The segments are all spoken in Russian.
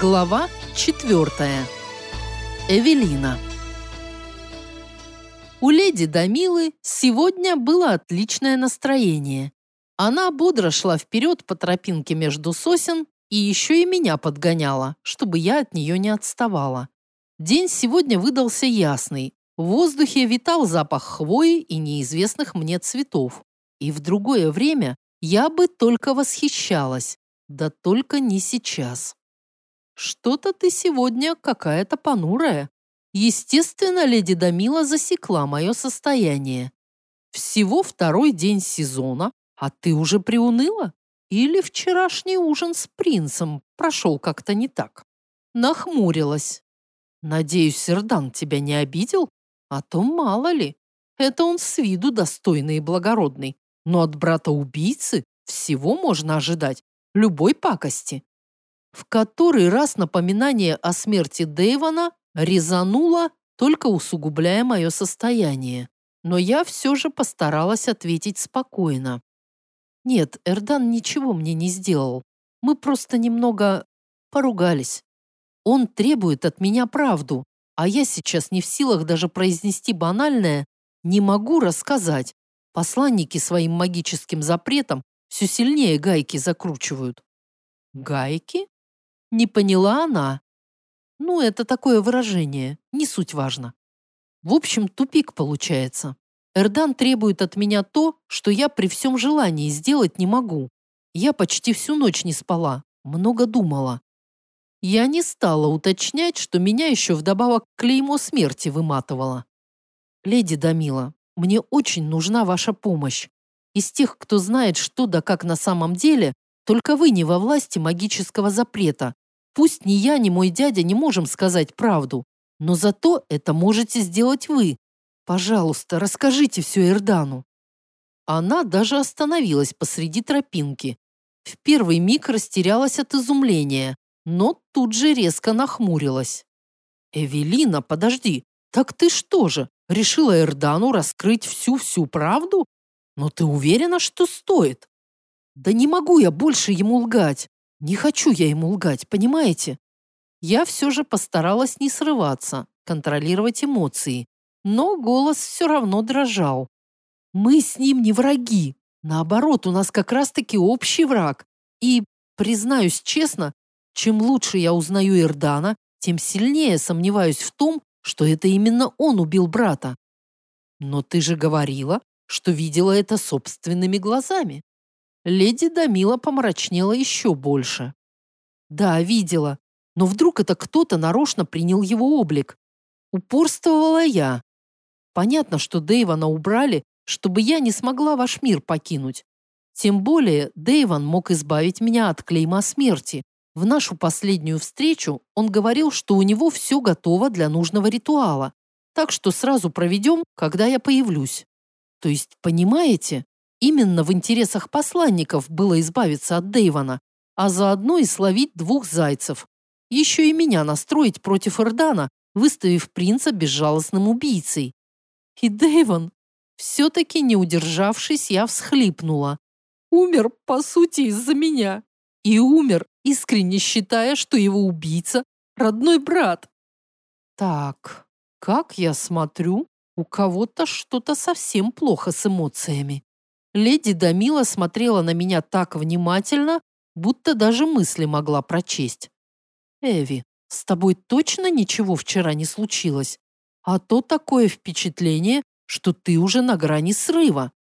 Глава четвертая. Эвелина. У леди Дамилы сегодня было отличное настроение. Она бодро шла вперед по тропинке между сосен и еще и меня подгоняла, чтобы я от нее не отставала. День сегодня выдался ясный. В воздухе витал запах хвои и неизвестных мне цветов. И в другое время я бы только восхищалась. Да только не сейчас. Что-то ты сегодня какая-то понурая. Естественно, леди Дамила засекла мое состояние. Всего второй день сезона, а ты уже приуныла? Или вчерашний ужин с принцем прошел как-то не так? Нахмурилась. Надеюсь, Сердан тебя не обидел? А то мало ли. Это он с виду достойный и благородный. Но от брата-убийцы всего можно ожидать, любой пакости. В который раз напоминание о смерти Дэйвона резануло, только усугубляя мое состояние. Но я все же постаралась ответить спокойно. Нет, Эрдан ничего мне не сделал. Мы просто немного поругались. Он требует от меня правду, а я сейчас не в силах даже произнести банальное «не могу рассказать». Посланники своим магическим запретом все сильнее гайки закручивают. Гайки? Не поняла она. Ну, это такое выражение, не суть важно. В общем, тупик получается. Эрдан требует от меня то, что я при всем желании сделать не могу. Я почти всю ночь не спала, много думала. Я не стала уточнять, что меня еще вдобавок клеймо смерти выматывало. «Леди Дамила, мне очень нужна ваша помощь. Из тех, кто знает, что да как на самом деле, только вы не во власти магического запрета. Пусть ни я, ни мой дядя не можем сказать правду, но зато это можете сделать вы. Пожалуйста, расскажите все Эрдану». Она даже остановилась посреди тропинки. В первый миг растерялась от изумления, но тут же резко нахмурилась. «Эвелина, подожди, так ты что же, решила Эрдану раскрыть всю-всю правду? Но ты уверена, что стоит? Да не могу я больше ему лгать. Не хочу я ему лгать, понимаете? Я все же постаралась не срываться, контролировать эмоции. Но голос все равно дрожал. Мы с ним не враги. Наоборот, у нас как раз-таки общий враг. И, признаюсь честно, чем лучше я узнаю Ирдана, тем сильнее сомневаюсь в том, что это именно он убил брата. Но ты же говорила, что видела это собственными глазами. Леди Дамила помрачнела еще больше. Да, видела, но вдруг это кто-то нарочно принял его облик. Упорствовала я. Понятно, что Дэйвана убрали, чтобы я не смогла ваш мир покинуть. Тем более Дэйван мог избавить меня от клейма смерти. В нашу последнюю встречу он говорил, что у него все готово для нужного ритуала, так что сразу проведем, когда я появлюсь. То есть, понимаете, именно в интересах посланников было избавиться от Дэйвана, а заодно и словить двух зайцев. Еще и меня настроить против Эрдана, выставив принца безжалостным убийцей. И Дэйван, все-таки не удержавшись, я всхлипнула. Умер, по сути, из-за меня. И умер, искренне считая, что его убийца – родной брат. Так, как я смотрю, у кого-то что-то совсем плохо с эмоциями. Леди Дамила смотрела на меня так внимательно, будто даже мысли могла прочесть. «Эви, с тобой точно ничего вчера не случилось? А то такое впечатление, что ты уже на грани срыва».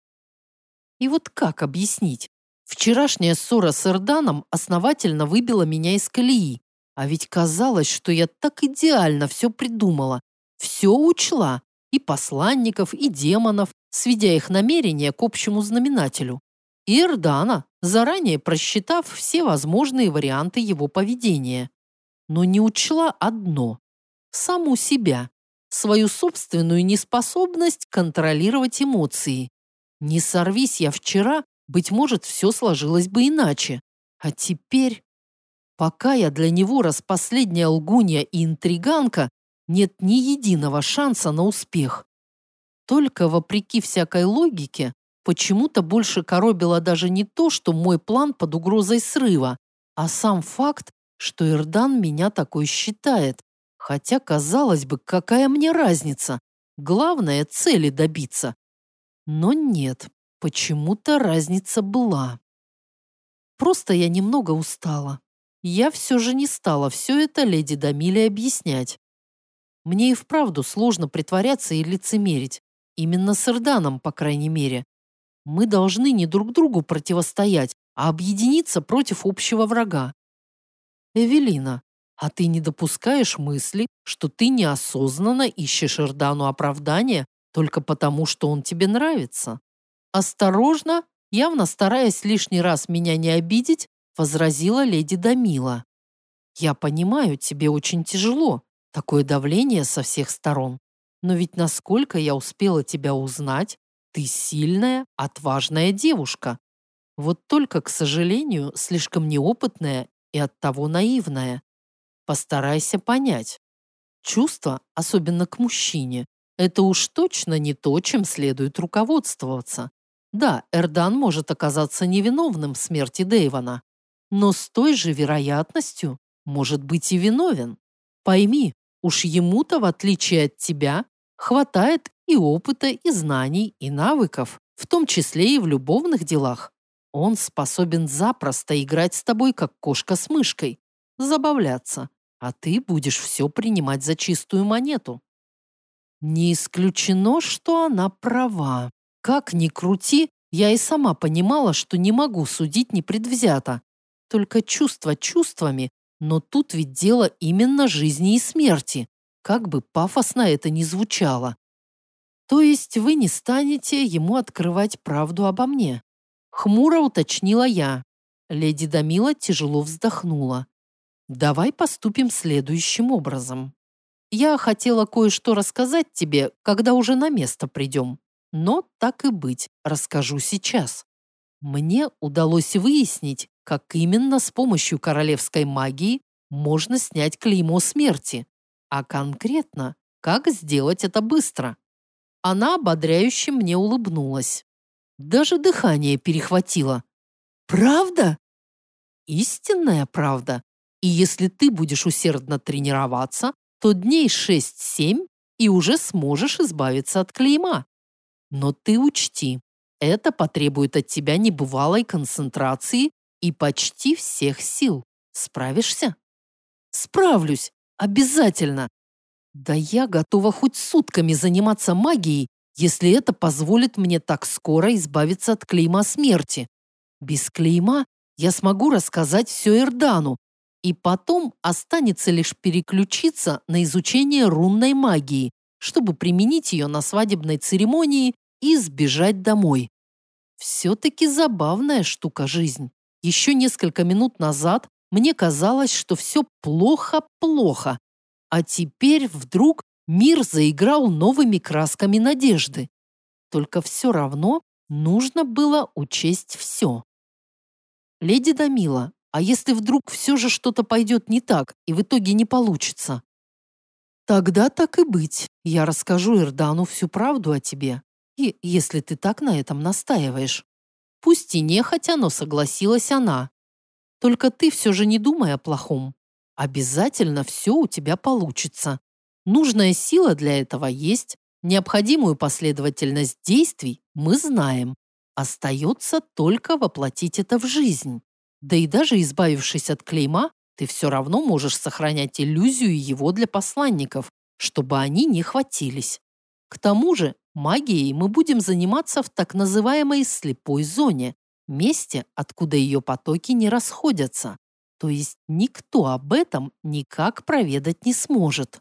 И вот как объяснить? Вчерашняя ссора с Эрданом основательно выбила меня из колеи, а ведь казалось, что я так идеально все придумала, все учла, и посланников, и демонов, сведя их намерения к общему знаменателю. И заранее просчитав все возможные варианты его поведения. Но не учла одно – саму себя, свою собственную неспособность контролировать эмоции. Не сорвись я вчера, быть может, все сложилось бы иначе. А теперь... Пока я для него распоследняя лгунья и интриганка, нет ни единого шанса на успех. Только вопреки всякой логике, почему-то больше коробило даже не то, что мой план под угрозой срыва, а сам факт, что Ирдан меня такой считает. Хотя, казалось бы, какая мне разница? Главное, цели добиться. Но нет, почему-то разница была. Просто я немного устала. Я все же не стала все это леди Дамиле объяснять. Мне и вправду сложно притворяться и лицемерить. Именно с Ирданом, по крайней мере. Мы должны не друг другу противостоять, а объединиться против общего врага. Эвелина, а ты не допускаешь мысли, что ты неосознанно ищешь Ирдану оправдания только потому, что он тебе нравится? Осторожно, явно стараясь лишний раз меня не обидеть, возразила леди Дамила. Я понимаю, тебе очень тяжело, такое давление со всех сторон. Но ведь насколько я успела тебя узнать, ты сильная, отважная девушка. Вот только, к сожалению, слишком неопытная и оттого наивная. Постарайся понять. Чувства, особенно к мужчине, это уж точно не то, чем следует руководствоваться. Да, Эрдан может оказаться невиновным в смерти Дэйвана, но с той же вероятностью может быть и виновен. Пойми, уж ему-то, в отличие от тебя, хватает и опыта, и знаний, и навыков, в том числе и в любовных делах. Он способен запросто играть с тобой, как кошка с мышкой, забавляться, а ты будешь все принимать за чистую монету. Не исключено, что она права. Как ни крути, я и сама понимала, что не могу судить непредвзято. Только чувства чувствами, но тут ведь дело именно жизни и смерти, как бы пафосно это ни звучало. То есть вы не станете ему открывать правду обо мне? Хмуро уточнила я. Леди Дамила тяжело вздохнула. Давай поступим следующим образом. Я хотела кое-что рассказать тебе, когда уже на место придем. Но так и быть, расскажу сейчас. Мне удалось выяснить, как именно с помощью королевской магии можно снять клеймо смерти. А конкретно, как сделать это быстро. Она ободряюще мне улыбнулась. Даже дыхание перехватило. «Правда?» «Истинная правда. И если ты будешь усердно тренироваться, то дней 6-7 и уже сможешь избавиться от клейма. Но ты учти, это потребует от тебя небывалой концентрации и почти всех сил. Справишься? Справлюсь. Обязательно. Да я готова хоть сутками заниматься магией, если это позволит мне так скоро избавиться от клейма смерти. Без клейма я смогу рассказать все Эрдану, и потом останется лишь переключиться на изучение рунной магии, чтобы применить ее на свадебной церемонии и сбежать домой. Все-таки забавная штука жизнь. Еще несколько минут назад мне казалось, что все плохо-плохо, а теперь вдруг мир заиграл новыми красками надежды. Только все равно нужно было учесть все. Леди Дамила, а если вдруг все же что-то пойдет не так и в итоге не получится? Тогда так и быть. Я расскажу Ирдану всю правду о тебе. И если ты так на этом настаиваешь. Пусть и нехотя, но согласилась она. Только ты все же не думай о плохом. Обязательно все у тебя получится. Нужная сила для этого есть. Необходимую последовательность действий мы знаем. Остается только воплотить это в жизнь. Да и даже избавившись от клейма, ты все равно можешь сохранять иллюзию его для посланников, чтобы они не хватились. К тому же магией мы будем заниматься в так называемой слепой зоне, месте, откуда ее потоки не расходятся. То есть никто об этом никак проведать не сможет.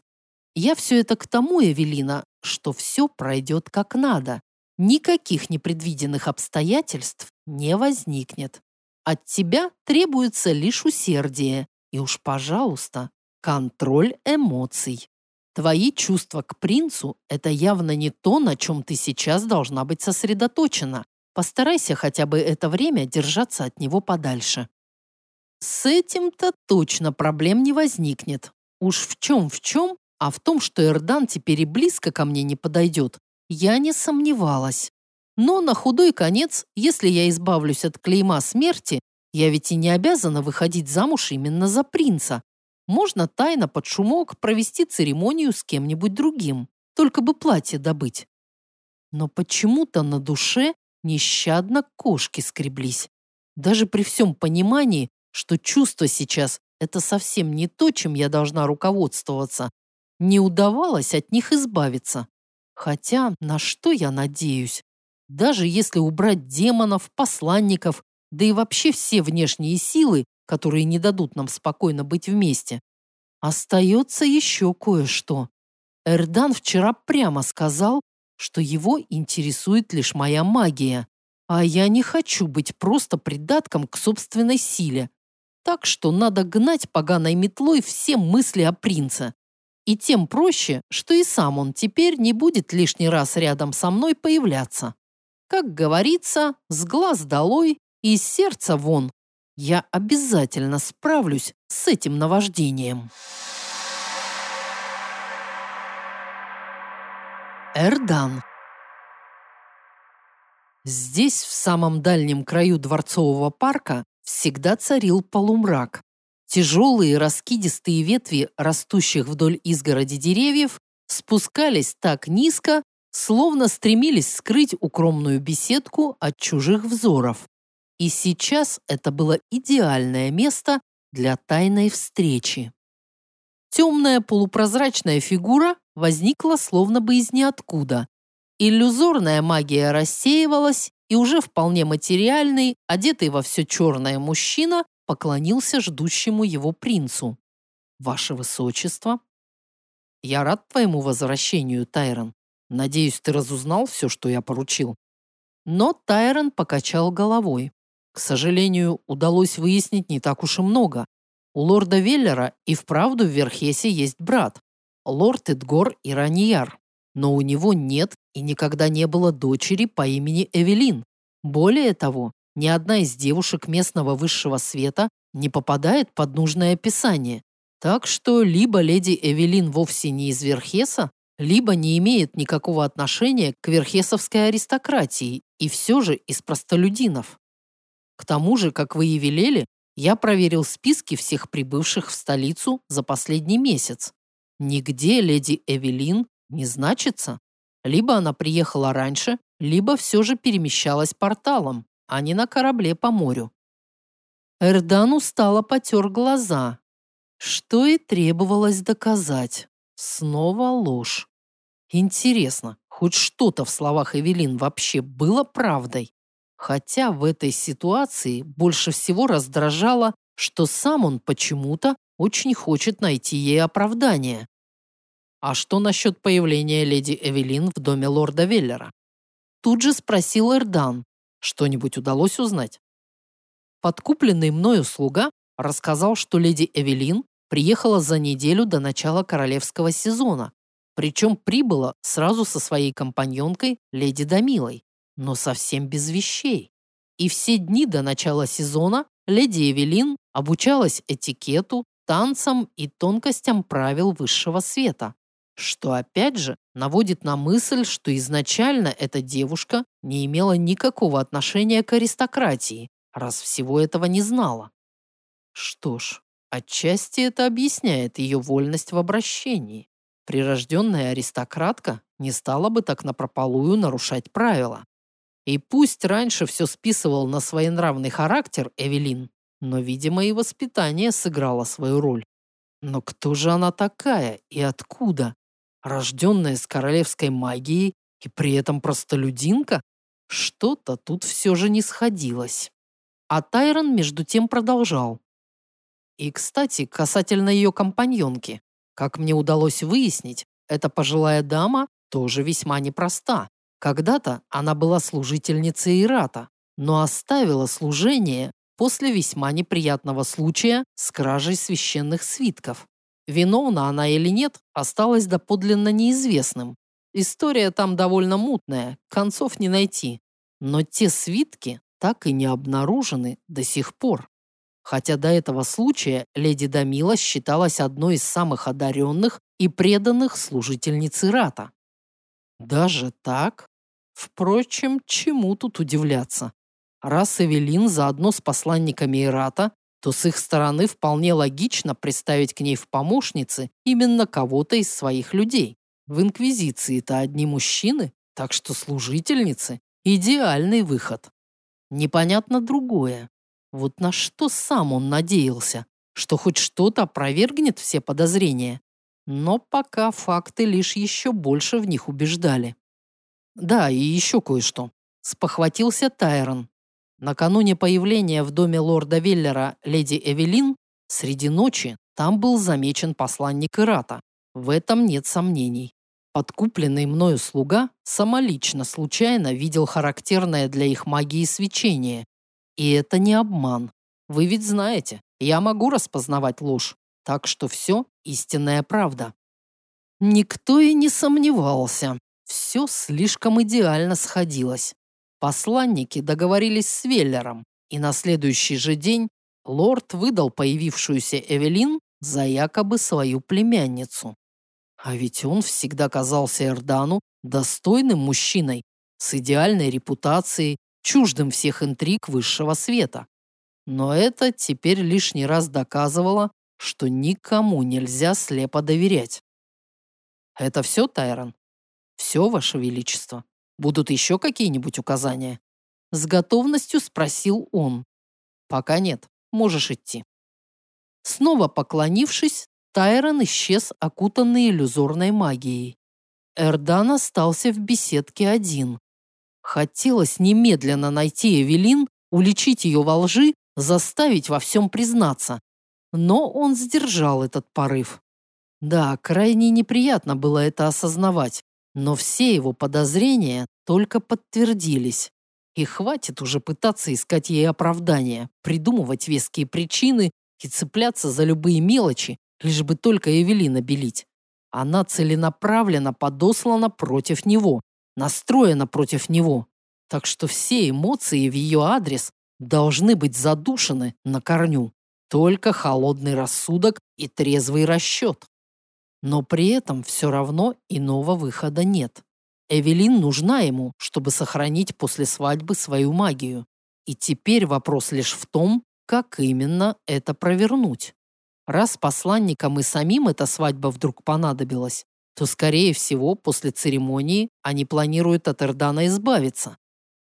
Я все это к тому, Эвелина, что все пройдет как надо. Никаких непредвиденных обстоятельств не возникнет. От тебя требуется лишь усердие. И уж, пожалуйста, контроль эмоций. Твои чувства к принцу – это явно не то, на чем ты сейчас должна быть сосредоточена. Постарайся хотя бы это время держаться от него подальше. С этим-то точно проблем не возникнет. Уж в чем в чем, а в том, что Эрдан теперь и близко ко мне не подойдет, я не сомневалась. Но на худой конец, если я избавлюсь от клейма смерти, Я ведь и не обязана выходить замуж именно за принца. Можно тайно под шумок провести церемонию с кем-нибудь другим, только бы платье добыть. Но почему-то на душе нещадно кошки скреблись. Даже при всем понимании, что чувство сейчас – это совсем не то, чем я должна руководствоваться, не удавалось от них избавиться. Хотя на что я надеюсь? Даже если убрать демонов, посланников, да и вообще все внешние силы, которые не дадут нам спокойно быть вместе, остается еще кое-что. Эрдан вчера прямо сказал, что его интересует лишь моя магия, а я не хочу быть просто придатком к собственной силе. Так что надо гнать поганой метлой все мысли о принце. И тем проще, что и сам он теперь не будет лишний раз рядом со мной появляться. Как говорится, с глаз долой и из сердца вон. Я обязательно справлюсь с этим наваждением. Эрдан. Здесь, в самом дальнем краю дворцового парка, всегда царил полумрак. Тяжелые раскидистые ветви растущих вдоль изгороди деревьев спускались так низко, словно стремились скрыть укромную беседку от чужих взоров. И сейчас это было идеальное место для тайной встречи. Темная полупрозрачная фигура возникла словно бы из ниоткуда. Иллюзорная магия рассеивалась, и уже вполне материальный, одетый во все черное мужчина поклонился ждущему его принцу. «Ваше Высочество!» «Я рад твоему возвращению, Тайрон. Надеюсь, ты разузнал все, что я поручил». Но Тайрон покачал головой. К сожалению, удалось выяснить не так уж и много. У лорда Веллера и вправду в Верхесе есть брат, лорд Эдгор Иранияр. Но у него нет и никогда не было дочери по имени Эвелин. Более того, ни одна из девушек местного высшего света не попадает под нужное описание. Так что либо леди Эвелин вовсе не из Верхеса, либо не имеет никакого отношения к верхесовской аристократии и все же из простолюдинов. К тому же, как вы и велели, я проверил списки всех прибывших в столицу за последний месяц. Нигде леди Эвелин не значится. Либо она приехала раньше, либо все же перемещалась порталом а не на корабле по морю. Эрдан устало потер глаза. Что и требовалось доказать. Снова ложь. Интересно, хоть что-то в словах Эвелин вообще было правдой? Хотя в этой ситуации больше всего раздражало, что сам он почему-то очень хочет найти ей оправдание. А что насчет появления леди Эвелин в доме лорда Веллера? Тут же спросил Эрдан, что-нибудь удалось узнать? Подкупленный мною слуга рассказал, что леди Эвелин приехала за неделю до начала королевского сезона, причем прибыла сразу со своей компаньонкой леди Дамилой, но совсем без вещей. И все дни до начала сезона леди Эвелин обучалась этикету, танцам и тонкостям правил высшего света что опять же наводит на мысль, что изначально эта девушка не имела никакого отношения к аристократии, раз всего этого не знала. Что ж, отчасти это объясняет ее вольность в обращении. Прирожденная аристократка не стала бы так напропалую нарушать правила. И пусть раньше все списывал на своенравный характер Эвелин, но, видимо, и воспитание сыграло свою роль. Но кто же она такая и откуда? рожденная с королевской магией и при этом простолюдинка, что-то тут все же не сходилось. А Тайрон между тем продолжал. И, кстати, касательно ее компаньонки. Как мне удалось выяснить, эта пожилая дама тоже весьма непроста. Когда-то она была служительницей Ирата, но оставила служение после весьма неприятного случая с кражей священных свитков. Виновна она или нет, осталось доподлинно неизвестным. История там довольно мутная, концов не найти. Но те свитки так и не обнаружены до сих пор. Хотя до этого случая леди Дамила считалась одной из самых одаренных и преданных служительниц Ирата. Даже так? Впрочем, чему тут удивляться? Раз Эвелин заодно с посланниками Ирата, то с их стороны вполне логично представить к ней в помощницы именно кого-то из своих людей. В Инквизиции-то одни мужчины, так что служительницы – идеальный выход. Непонятно другое. Вот на что сам он надеялся? Что хоть что-то опровергнет все подозрения? Но пока факты лишь еще больше в них убеждали. Да, и еще кое-что. Спохватился Тайрон. Накануне появления в доме лорда Веллера леди Эвелин, среди ночи там был замечен посланник Ирата. В этом нет сомнений. Подкупленный мною слуга самолично случайно видел характерное для их магии свечение. И это не обман. Вы ведь знаете, я могу распознавать ложь, так что все истинная правда. Никто и не сомневался. Все слишком идеально сходилось. Посланники договорились с Веллером, и на следующий же день лорд выдал появившуюся Эвелин за якобы свою племянницу. А ведь он всегда казался Эрдану достойным мужчиной, с идеальной репутацией, чуждым всех интриг высшего света. Но это теперь лишний раз доказывало, что никому нельзя слепо доверять. Это все, Тайрон? Все, Ваше Величество? Будут еще какие-нибудь указания? С готовностью спросил он. Пока нет, можешь идти. Снова поклонившись, Тайрон исчез, окутанный иллюзорной магией. Эрдан остался в беседке один. Хотелось немедленно найти Эвелин, уличить ее во лжи, заставить во всем признаться. Но он сдержал этот порыв. Да, крайне неприятно было это осознавать, но все его подозрения только подтвердились. И хватит уже пытаться искать ей оправдания, придумывать веские причины и цепляться за любые мелочи, лишь бы только Эвелина белить. Она целенаправленно подослана против него, настроена против него. Так что все эмоции в ее адрес должны быть задушены на корню. Только холодный рассудок и трезвый расчет. Но при этом все равно иного выхода нет. Эвелин нужна ему, чтобы сохранить после свадьбы свою магию. И теперь вопрос лишь в том, как именно это провернуть. Раз посланникам и самим эта свадьба вдруг понадобилась, то, скорее всего, после церемонии они планируют от Эрдана избавиться,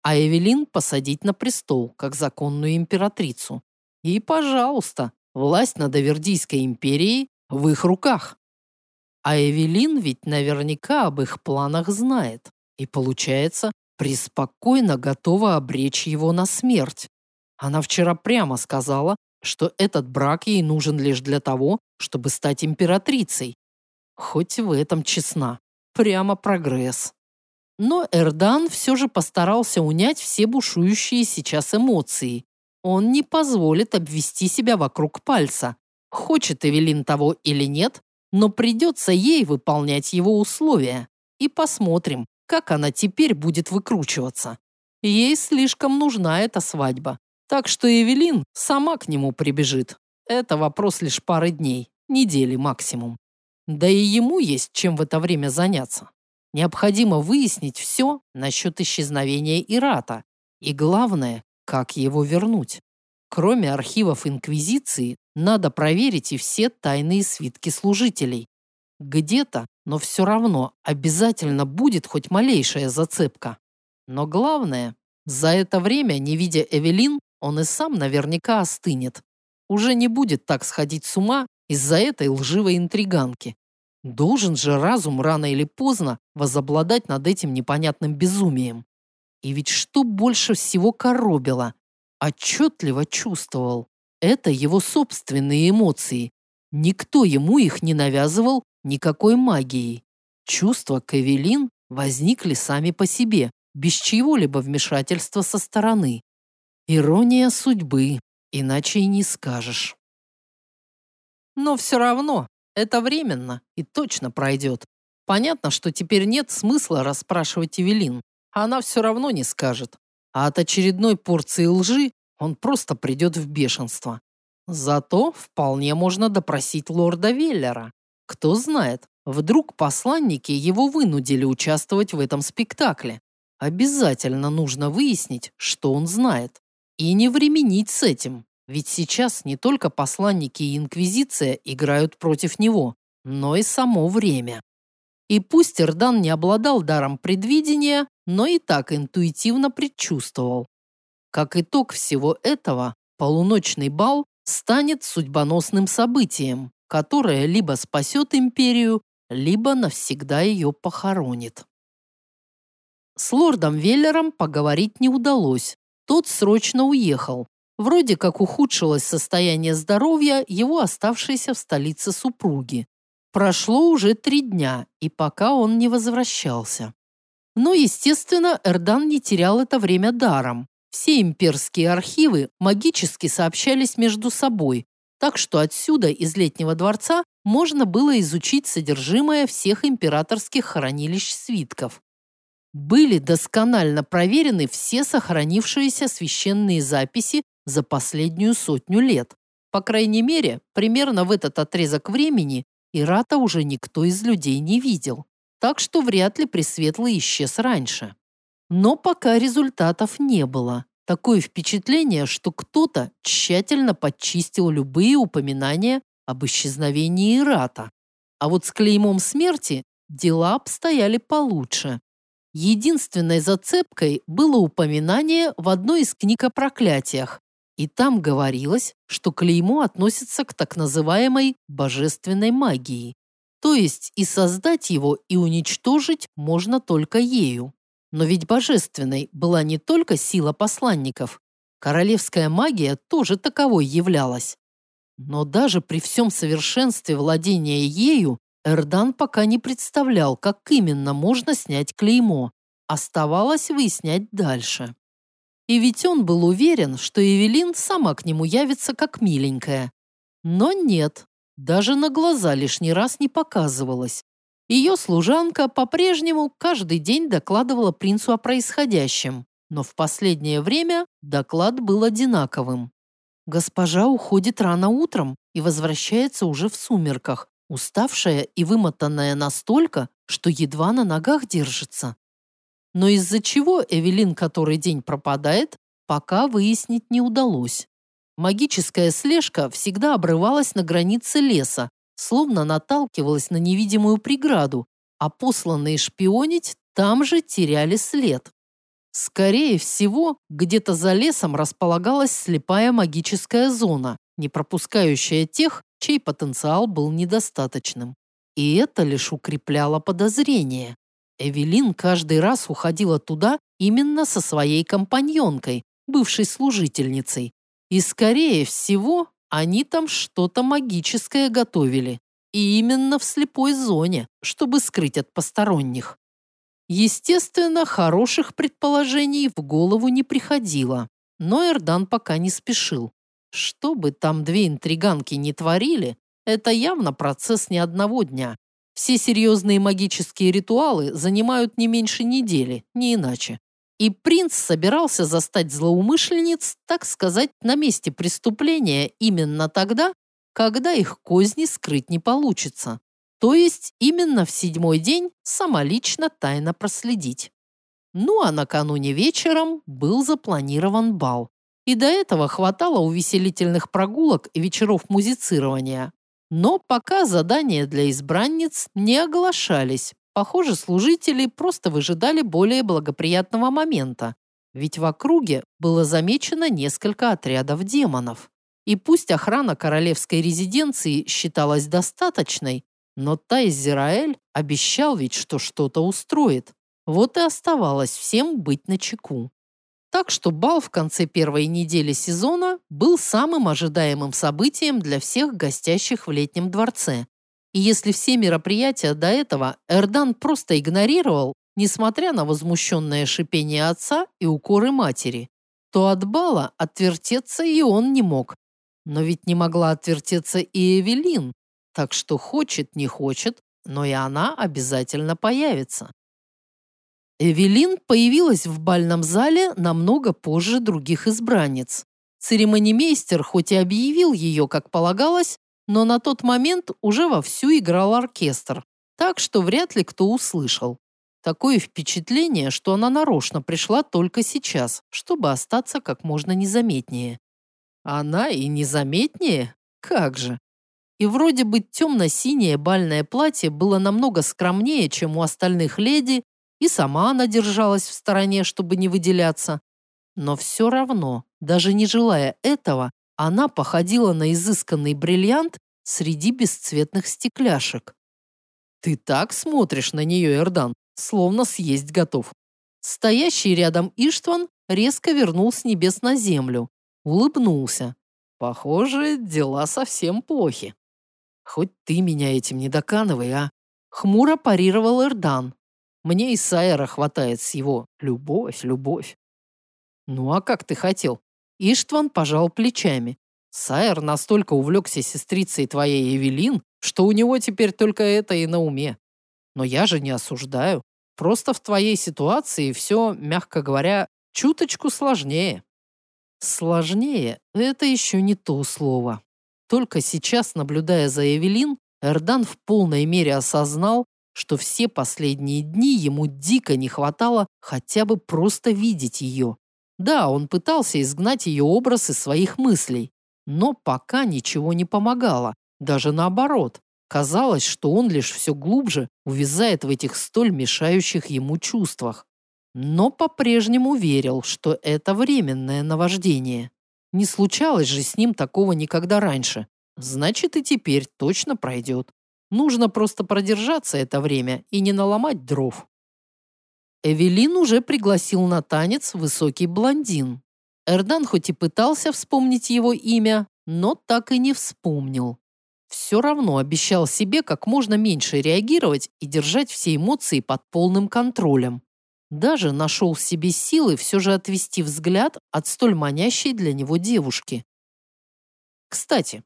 а Эвелин посадить на престол, как законную императрицу. И, пожалуйста, власть над Авердийской империей в их руках. А Эвелин ведь наверняка об их планах знает. И получается, преспокойно готова обречь его на смерть. Она вчера прямо сказала, что этот брак ей нужен лишь для того, чтобы стать императрицей. Хоть в этом честна. Прямо прогресс. Но Эрдан все же постарался унять все бушующие сейчас эмоции. Он не позволит обвести себя вокруг пальца. Хочет Эвелин того или нет, но придется ей выполнять его условия. И посмотрим, как она теперь будет выкручиваться. Ей слишком нужна эта свадьба. Так что Эвелин сама к нему прибежит. Это вопрос лишь пары дней, недели максимум. Да и ему есть чем в это время заняться. Необходимо выяснить все насчет исчезновения Ирата. И главное, как его вернуть. Кроме архивов Инквизиции, надо проверить и все тайные свитки служителей. Где-то, но все равно, обязательно будет хоть малейшая зацепка. Но главное, за это время, не видя Эвелин, он и сам наверняка остынет. Уже не будет так сходить с ума из-за этой лживой интриганки. Должен же разум рано или поздно возобладать над этим непонятным безумием. И ведь что больше всего коробило? Отчетливо чувствовал. Это его собственные эмоции. Никто ему их не навязывал никакой магией. Чувства к Эвелин возникли сами по себе, без чьего-либо вмешательства со стороны. Ирония судьбы, иначе и не скажешь. Но все равно, это временно и точно пройдет. Понятно, что теперь нет смысла расспрашивать Эвелин. Она все равно не скажет. А от очередной порции лжи он просто придет в бешенство. Зато вполне можно допросить лорда Веллера. Кто знает, вдруг посланники его вынудили участвовать в этом спектакле. Обязательно нужно выяснить, что он знает. И не временить с этим, ведь сейчас не только посланники и инквизиция играют против него, но и само время. И пусть Эрдан не обладал даром предвидения, но и так интуитивно предчувствовал. Как итог всего этого, полуночный бал станет судьбоносным событием, которое либо спасет империю, либо навсегда ее похоронит. С лордом Веллером поговорить не удалось. Тот срочно уехал. Вроде как ухудшилось состояние здоровья его оставшейся в столице супруги. Прошло уже три дня, и пока он не возвращался. Но, естественно, Эрдан не терял это время даром. Все имперские архивы магически сообщались между собой, так что отсюда, из летнего дворца, можно было изучить содержимое всех императорских хранилищ свитков. Были досконально проверены все сохранившиеся священные записи за последнюю сотню лет. По крайней мере, примерно в этот отрезок времени Ирата уже никто из людей не видел, так что вряд ли Пресветлый исчез раньше. Но пока результатов не было. Такое впечатление, что кто-то тщательно подчистил любые упоминания об исчезновении Ирата. А вот с клеймом смерти дела обстояли получше. Единственной зацепкой было упоминание в одной из книг о проклятиях, и там говорилось, что клеймо относится к так называемой божественной магии. То есть и создать его, и уничтожить можно только ею. Но ведь божественной была не только сила посланников. Королевская магия тоже таковой являлась. Но даже при всем совершенстве владения ею Эрдан пока не представлял, как именно можно снять клеймо. Оставалось выяснять дальше. И ведь он был уверен, что Эвелин сама к нему явится как миленькая. Но нет, даже на глаза лишний раз не показывалась. Ее служанка по-прежнему каждый день докладывала принцу о происходящем, но в последнее время доклад был одинаковым. Госпожа уходит рано утром и возвращается уже в сумерках, уставшая и вымотанная настолько, что едва на ногах держится. Но из-за чего Эвелин который день пропадает, пока выяснить не удалось. Магическая слежка всегда обрывалась на границе леса, словно наталкивалась на невидимую преграду, а посланные шпионить там же теряли след. Скорее всего, где-то за лесом располагалась слепая магическая зона, не пропускающая тех, чей потенциал был недостаточным. И это лишь укрепляло подозрение. Эвелин каждый раз уходила туда именно со своей компаньонкой, бывшей служительницей. И, скорее всего, они там что-то магическое готовили. И именно в слепой зоне, чтобы скрыть от посторонних. Естественно, хороших предположений в голову не приходило. Но Эрдан пока не спешил. Что бы там две интриганки не творили, это явно процесс не одного дня. Все серьезные магические ритуалы занимают не меньше недели, не иначе. И принц собирался застать злоумышленниц, так сказать, на месте преступления именно тогда, когда их козни скрыть не получится. То есть именно в седьмой день самолично тайно проследить. Ну а накануне вечером был запланирован бал. И до этого хватало увеселительных прогулок и вечеров музицирования. Но пока задания для избранниц не оглашались. Похоже, служители просто выжидали более благоприятного момента. Ведь в округе было замечено несколько отрядов демонов. И пусть охрана королевской резиденции считалась достаточной, но Тайзераэль обещал ведь, что что-то устроит. Вот и оставалось всем быть начеку. Так что бал в конце первой недели сезона был самым ожидаемым событием для всех гостящих в летнем дворце. И если все мероприятия до этого Эрдан просто игнорировал, несмотря на возмущенное шипение отца и укоры матери, то от бала отвертеться и он не мог. Но ведь не могла отвертеться и Эвелин, так что хочет, не хочет, но и она обязательно появится. Эвелин появилась в бальном зале намного позже других избранниц. Церемонимейстер хоть и объявил ее, как полагалось, но на тот момент уже вовсю играл оркестр, так что вряд ли кто услышал. Такое впечатление, что она нарочно пришла только сейчас, чтобы остаться как можно незаметнее. Она и незаметнее? Как же? И вроде бы темно-синее бальное платье было намного скромнее, чем у остальных леди, и сама она держалась в стороне, чтобы не выделяться. Но все равно, даже не желая этого, она походила на изысканный бриллиант среди бесцветных стекляшек. Ты так смотришь на нее, Эрдан, словно съесть готов. Стоящий рядом Иштван резко вернул с небес на землю, улыбнулся. Похоже, дела совсем плохи. Хоть ты меня этим не доканывай, а? Хмуро парировал Эрдан. Мне и Сайера хватает с его любовь, любовь. Ну а как ты хотел? Иштван пожал плечами. Сайер настолько увлекся сестрицей твоей Эвелин, что у него теперь только это и на уме. Но я же не осуждаю. Просто в твоей ситуации все, мягко говоря, чуточку сложнее. Сложнее – это еще не то слово. Только сейчас, наблюдая за Эвелин, Эрдан в полной мере осознал, что все последние дни ему дико не хватало хотя бы просто видеть ее. Да, он пытался изгнать ее образ из своих мыслей, но пока ничего не помогало, даже наоборот. Казалось, что он лишь все глубже увязает в этих столь мешающих ему чувствах. Но по-прежнему верил, что это временное наваждение. Не случалось же с ним такого никогда раньше. Значит, и теперь точно пройдет. Нужно просто продержаться это время и не наломать дров. Эвелин уже пригласил на танец высокий блондин. Эрдан хоть и пытался вспомнить его имя, но так и не вспомнил. Все равно обещал себе как можно меньше реагировать и держать все эмоции под полным контролем. Даже нашел в себе силы все же отвести взгляд от столь манящей для него девушки. Кстати,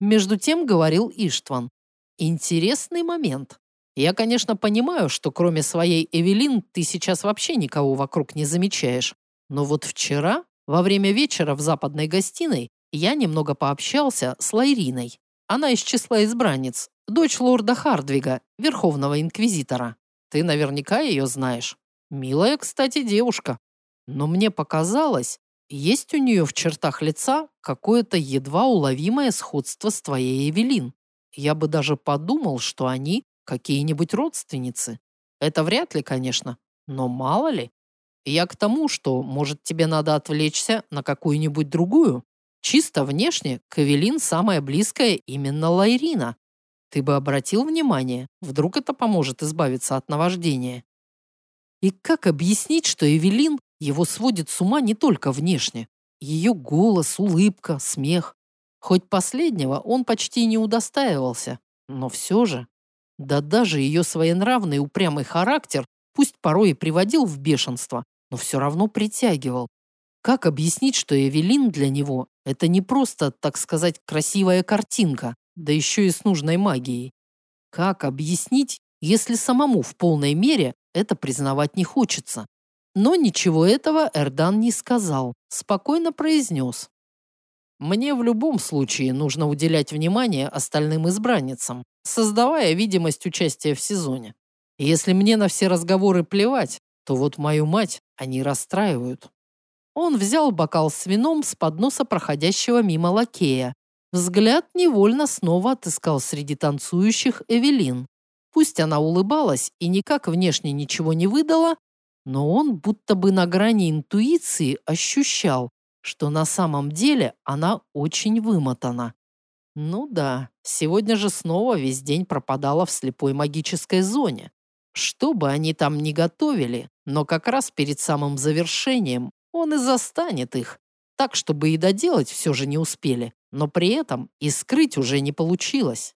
между тем говорил Иштван. Интересный момент. Я, конечно, понимаю, что кроме своей Эвелин ты сейчас вообще никого вокруг не замечаешь. Но вот вчера во время вечера в западной гостиной я немного пообщался с Лайриной. Она из числа избранниц, дочь лорда Хардвига, верховного инквизитора. Ты наверняка ее знаешь. Милая, кстати, девушка. Но мне показалось, есть у нее в чертах лица какое-то едва уловимое сходство с твоей Эвелин. Я бы даже подумал, что они какие-нибудь родственницы. Это вряд ли, конечно, но мало ли. Я к тому, что, может, тебе надо отвлечься на какую-нибудь другую. Чисто внешне Кавелин самая близкая именно Лайрина. Ты бы обратил внимание, вдруг это поможет избавиться от наваждения. И как объяснить, что Эвелин его сводит с ума не только внешне? Ее голос, улыбка, смех. Хоть последнего он почти не удостаивался, но все же. Да даже ее своенравный упрямый характер, пусть порой и приводил в бешенство, но все равно притягивал. Как объяснить, что Эвелин для него – это не просто, так сказать, красивая картинка, да еще и с нужной магией? Как объяснить, если самому в полной мере это признавать не хочется? Но ничего этого Эрдан не сказал, спокойно произнес. Мне в любом случае нужно уделять внимание остальным избранницам, создавая видимость участия в сезоне. Если мне на все разговоры плевать, то вот мою мать они расстраивают. Он взял бокал с вином с подноса проходящего мимо лакея. Взгляд невольно снова отыскал среди танцующих Эвелин. Пусть она улыбалась и никак внешне ничего не выдала, но он будто бы на грани интуиции ощущал, что на самом деле она очень вымотана. Ну да, сегодня же снова весь день пропадала в слепой магической зоне. Что бы они там ни готовили, но как раз перед самым завершением он и застанет их, так, чтобы и доделать все же не успели, но при этом и скрыть уже не получилось.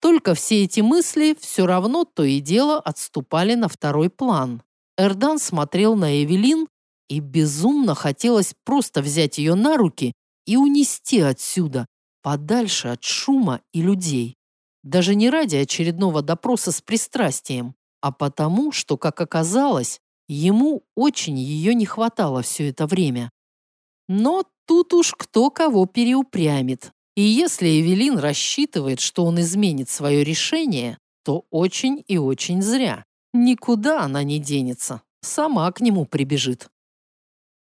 Только все эти мысли все равно то и дело отступали на второй план. Эрдан смотрел на Эвелин, и безумно хотелось просто взять ее на руки и унести отсюда, подальше от шума и людей. Даже не ради очередного допроса с пристрастием, а потому, что, как оказалось, ему очень ее не хватало все это время. Но тут уж кто кого переупрямит. И если Эвелин рассчитывает, что он изменит свое решение, то очень и очень зря. Никуда она не денется, сама к нему прибежит.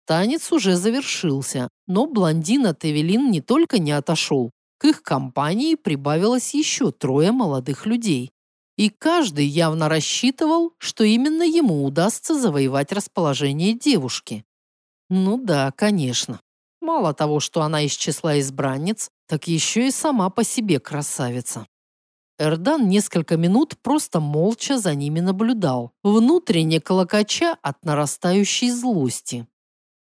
Танец уже завершился, но блондин от Эвелин не только не отошел, к их компании прибавилось еще трое молодых людей. И каждый явно рассчитывал, что именно ему удастся завоевать расположение девушки. Ну да, конечно. Мало того, что она из числа избранниц, так еще и сама по себе красавица. Эрдан несколько минут просто молча за ними наблюдал, внутренне колокоча от нарастающей злости.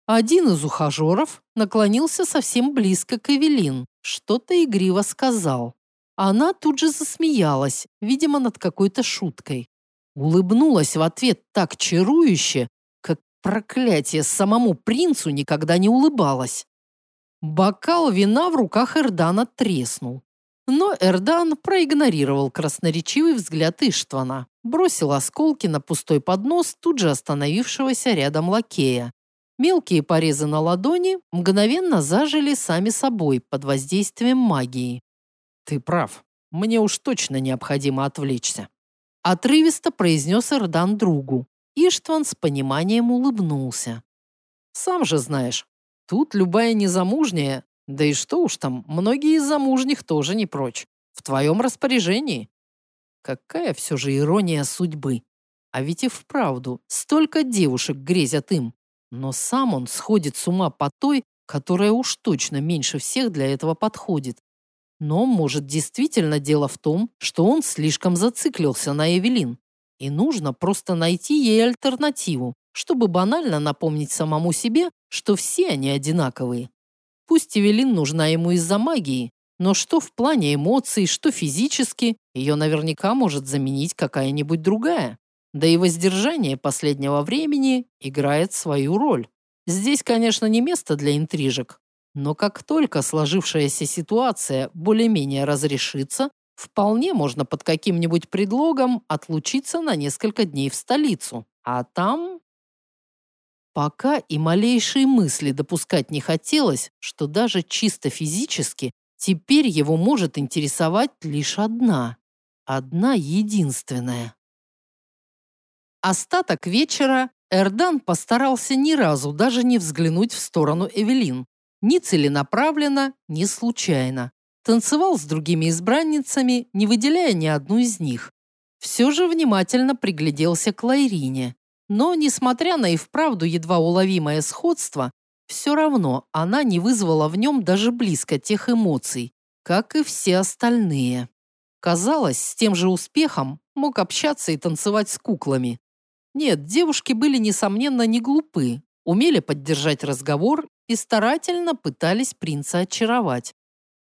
Один из ухажеров наклонился совсем близко к Эвелин, что-то игриво сказал. Она тут же засмеялась, видимо, над какой-то шуткой. Улыбнулась в ответ так чарующе, как проклятие самому принцу никогда не улыбалась. Бокал вина в руках Эрдана треснул. Но Эрдан проигнорировал красноречивый взгляд Иштвана, бросил осколки на пустой поднос тут же остановившегося рядом лакея. Мелкие порезы на ладони мгновенно зажили сами собой под воздействием магии. «Ты прав. Мне уж точно необходимо отвлечься», отрывисто произнес Эрдан другу. Иштван с пониманием улыбнулся. «Сам же знаешь, тут любая незамужняя да и что уж там, многие из замужних тоже не прочь. В твоем распоряжении. Какая все же ирония судьбы. А ведь и вправду, столько девушек грезят им. Но сам он сходит с ума по той, которая уж точно меньше всех для этого подходит. Но, может, действительно дело в том, что он слишком зациклился на Эвелин. И нужно просто найти ей альтернативу, чтобы банально напомнить самому себе, что все они одинаковые. Пусть Эвелин нужна ему из-за магии, но что в плане эмоций, что физически, ее наверняка может заменить какая-нибудь другая. Да и воздержание последнего времени играет свою роль. Здесь, конечно, не место для интрижек, но как только сложившаяся ситуация более-менее разрешится, вполне можно под каким-нибудь предлогом отлучиться на несколько дней в столицу. А там Пока и малейшие мысли допускать не хотелось, что даже чисто физически теперь его может интересовать лишь одна. Одна единственная. Остаток вечера Эрдан постарался ни разу даже не взглянуть в сторону Эвелин. Ни целенаправленно, ни случайно. Танцевал с другими избранницами, не выделяя ни одну из них. Все же внимательно пригляделся к Лайрине. Но, несмотря на и вправду едва уловимое сходство, все равно она не вызвала в нем даже близко тех эмоций, как и все остальные. Казалось, с тем же успехом мог общаться и танцевать с куклами. Нет, девушки были, несомненно, не глупы, умели поддержать разговор и старательно пытались принца очаровать.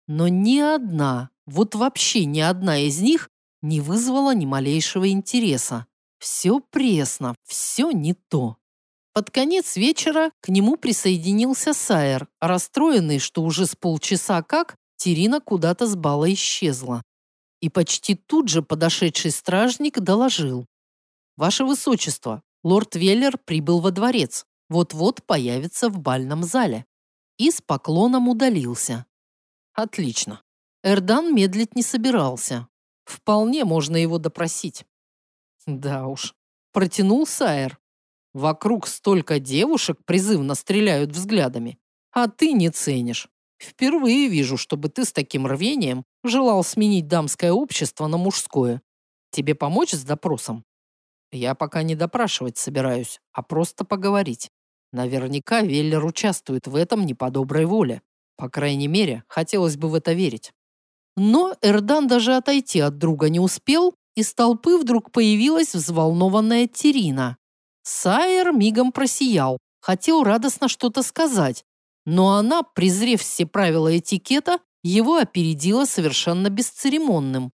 Но ни одна, вот вообще ни одна из них не вызвала ни малейшего интереса. Все пресно, все не то. Под конец вечера к нему присоединился Сайер, расстроенный, что уже с полчаса как Терина куда-то с бала исчезла. И почти тут же подошедший стражник доложил. «Ваше Высочество, лорд Веллер прибыл во дворец. Вот-вот появится в бальном зале». И с поклоном удалился. «Отлично. Эрдан медлить не собирался. Вполне можно его допросить. Да уж, протянул Сайер. Вокруг столько девушек призывно стреляют взглядами, а ты не ценишь. Впервые вижу, чтобы ты с таким рвением желал сменить дамское общество на мужское. Тебе помочь с допросом? Я пока не допрашивать собираюсь, а просто поговорить. Наверняка Веллер участвует в этом не по доброй воле. По крайней мере, хотелось бы в это верить. Но Эрдан даже отойти от друга не успел, из толпы вдруг появилась взволнованная Терина. Сайер мигом просиял, хотел радостно что-то сказать, но она, презрев все правила этикета, его опередила совершенно бесцеремонным.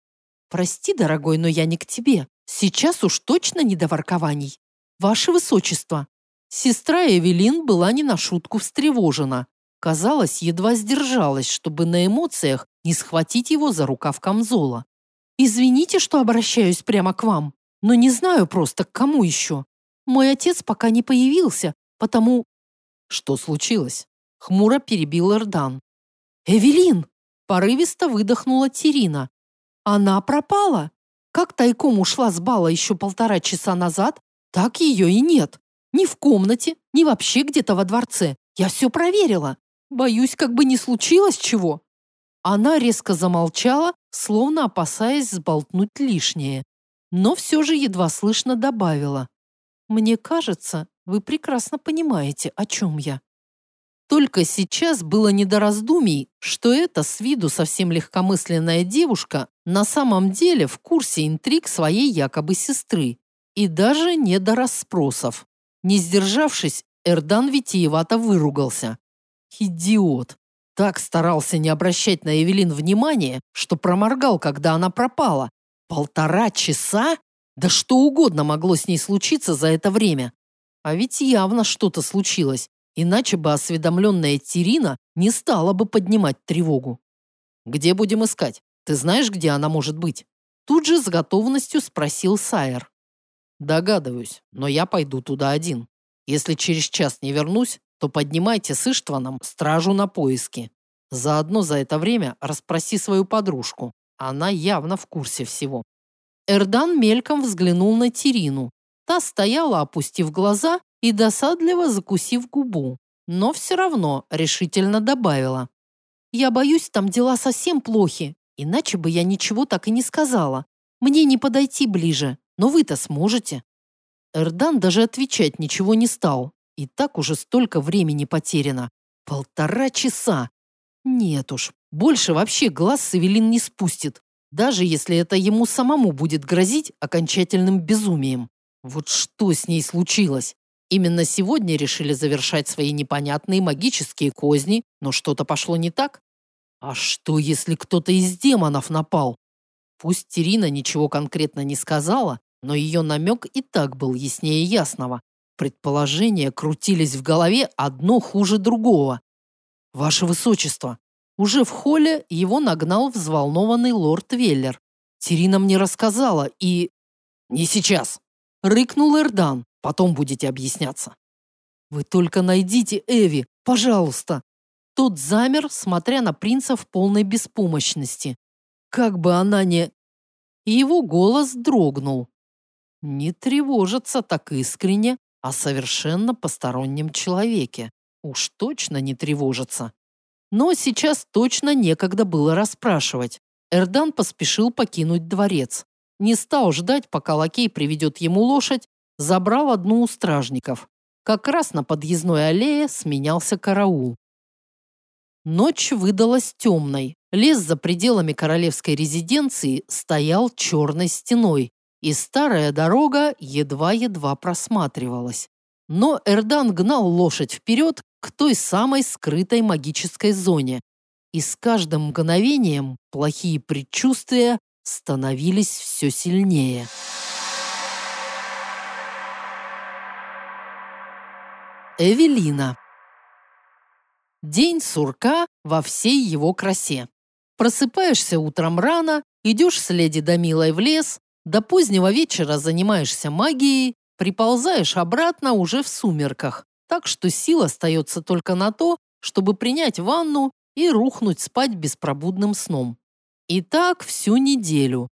«Прости, дорогой, но я не к тебе. Сейчас уж точно не до воркований. Ваше Высочество!» Сестра Эвелин была не на шутку встревожена. Казалось, едва сдержалась, чтобы на эмоциях не схватить его за рукав камзола. Извините, что обращаюсь прямо к вам, но не знаю просто, к кому еще. Мой отец пока не появился, потому...» «Что случилось?» Хмуро перебил Эрдан. «Эвелин!» Порывисто выдохнула Терина. «Она пропала. Как тайком ушла с бала еще полтора часа назад, так ее и нет. Ни в комнате, ни вообще где-то во дворце. Я все проверила. Боюсь, как бы не случилось чего. Она резко замолчала, словно опасаясь сболтнуть лишнее. Но все же едва слышно добавила. «Мне кажется, вы прекрасно понимаете, о чем я». Только сейчас было не до раздумий, что эта с виду совсем легкомысленная девушка на самом деле в курсе интриг своей якобы сестры. И даже не до расспросов. Не сдержавшись, Эрдан витиевато выругался. Идиот. Так старался не обращать на Эвелин внимания, что проморгал, когда она пропала. Полтора часа? Да что угодно могло с ней случиться за это время. А ведь явно что-то случилось, иначе бы осведомленная Терина не стала бы поднимать тревогу. «Где будем искать? Ты знаешь, где она может быть?» Тут же с готовностью спросил Сайер. «Догадываюсь, но я пойду туда один. Если через час не вернусь, то поднимайте с Иштваном стражу на поиски. Заодно за это время расспроси свою подружку. Она явно в курсе всего». Эрдан мельком взглянул на Терину. Та стояла, опустив глаза и досадливо закусив губу, но все равно решительно добавила. «Я боюсь, там дела совсем плохи, иначе бы я ничего так и не сказала. Мне не подойти ближе, но вы-то сможете». Эрдан даже отвечать ничего не стал. И так уже столько времени потеряно. Полтора часа. Нет уж, больше вообще глаз Савелин не спустит, даже если это ему самому будет грозить окончательным безумием. Вот что с ней случилось? Именно сегодня решили завершать свои непонятные магические козни, но что-то пошло не так? А что, если кто-то из демонов напал? Пусть Терина ничего конкретно не сказала, но ее намек и так был яснее ясного. Предположения крутились в голове одно хуже другого. «Ваше Высочество!» Уже в холле его нагнал взволнованный лорд Веллер. Терина мне рассказала и... «Не сейчас!» — рыкнул Эрдан. Потом будете объясняться. Вы только найдите Эви, пожалуйста. Тот замер, смотря на принца в полной беспомощности. Как бы она не... его голос дрогнул. Не тревожится так искренне о совершенно постороннем человеке. Уж точно не тревожится. Но сейчас точно некогда было расспрашивать. Эрдан поспешил покинуть дворец. Не стал ждать, пока лакей приведет ему лошадь, забрал одну у стражников. Как раз на подъездной аллее сменялся караул. Ночь выдалась темной. Лес за пределами королевской резиденции стоял черной стеной, и старая дорога едва-едва просматривалась. Но Эрдан гнал лошадь вперед к той самой скрытой магической зоне. И с каждым мгновением плохие предчувствия становились все сильнее. Эвелина. День сурка во всей его красе. Просыпаешься утром рано, идешь с леди Дамилой в лес, до позднего вечера занимаешься магией, приползаешь обратно уже в сумерках, так что сил остается только на то, чтобы принять ванну и рухнуть спать беспробудным сном. И так всю неделю.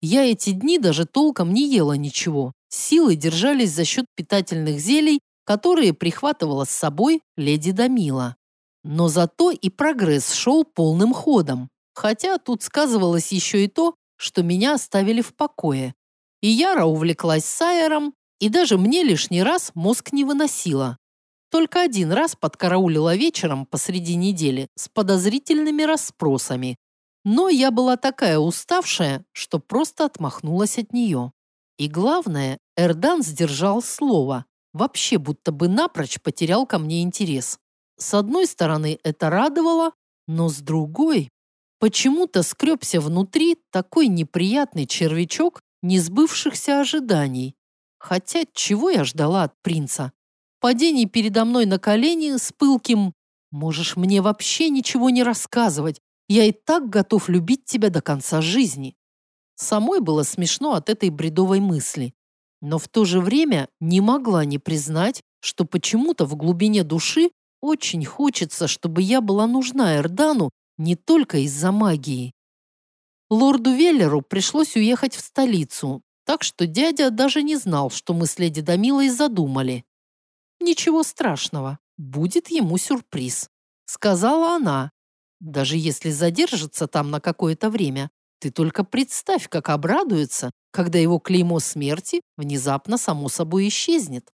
Я эти дни даже толком не ела ничего. Силы держались за счет питательных зелий которые прихватывала с собой леди Дамила. Но зато и прогресс шел полным ходом. Хотя тут сказывалось еще и то, что меня оставили в покое. И Яра увлеклась Сайером, и даже мне лишний раз мозг не выносила. Только один раз подкараулила вечером посреди недели с подозрительными расспросами. Но я была такая уставшая, что просто отмахнулась от нее. И главное, Эрдан сдержал слово, вообще будто бы напрочь потерял ко мне интерес. С одной стороны, это радовало, но с другой... Почему-то скребся внутри такой неприятный червячок несбывшихся ожиданий. Хотя чего я ждала от принца? Падений передо мной на колени с пылким «Можешь мне вообще ничего не рассказывать, я и так готов любить тебя до конца жизни». Самой было смешно от этой бредовой мысли но в то же время не могла не признать, что почему-то в глубине души очень хочется, чтобы я была нужна Эрдану не только из-за магии. Лорду Веллеру пришлось уехать в столицу, так что дядя даже не знал, что мы с леди Дамилой задумали. Ничего страшного, будет ему сюрприз, сказала она. Даже если задержится там на какое-то время, ты только представь, как обрадуется, когда его клеймо смерти внезапно само собой исчезнет.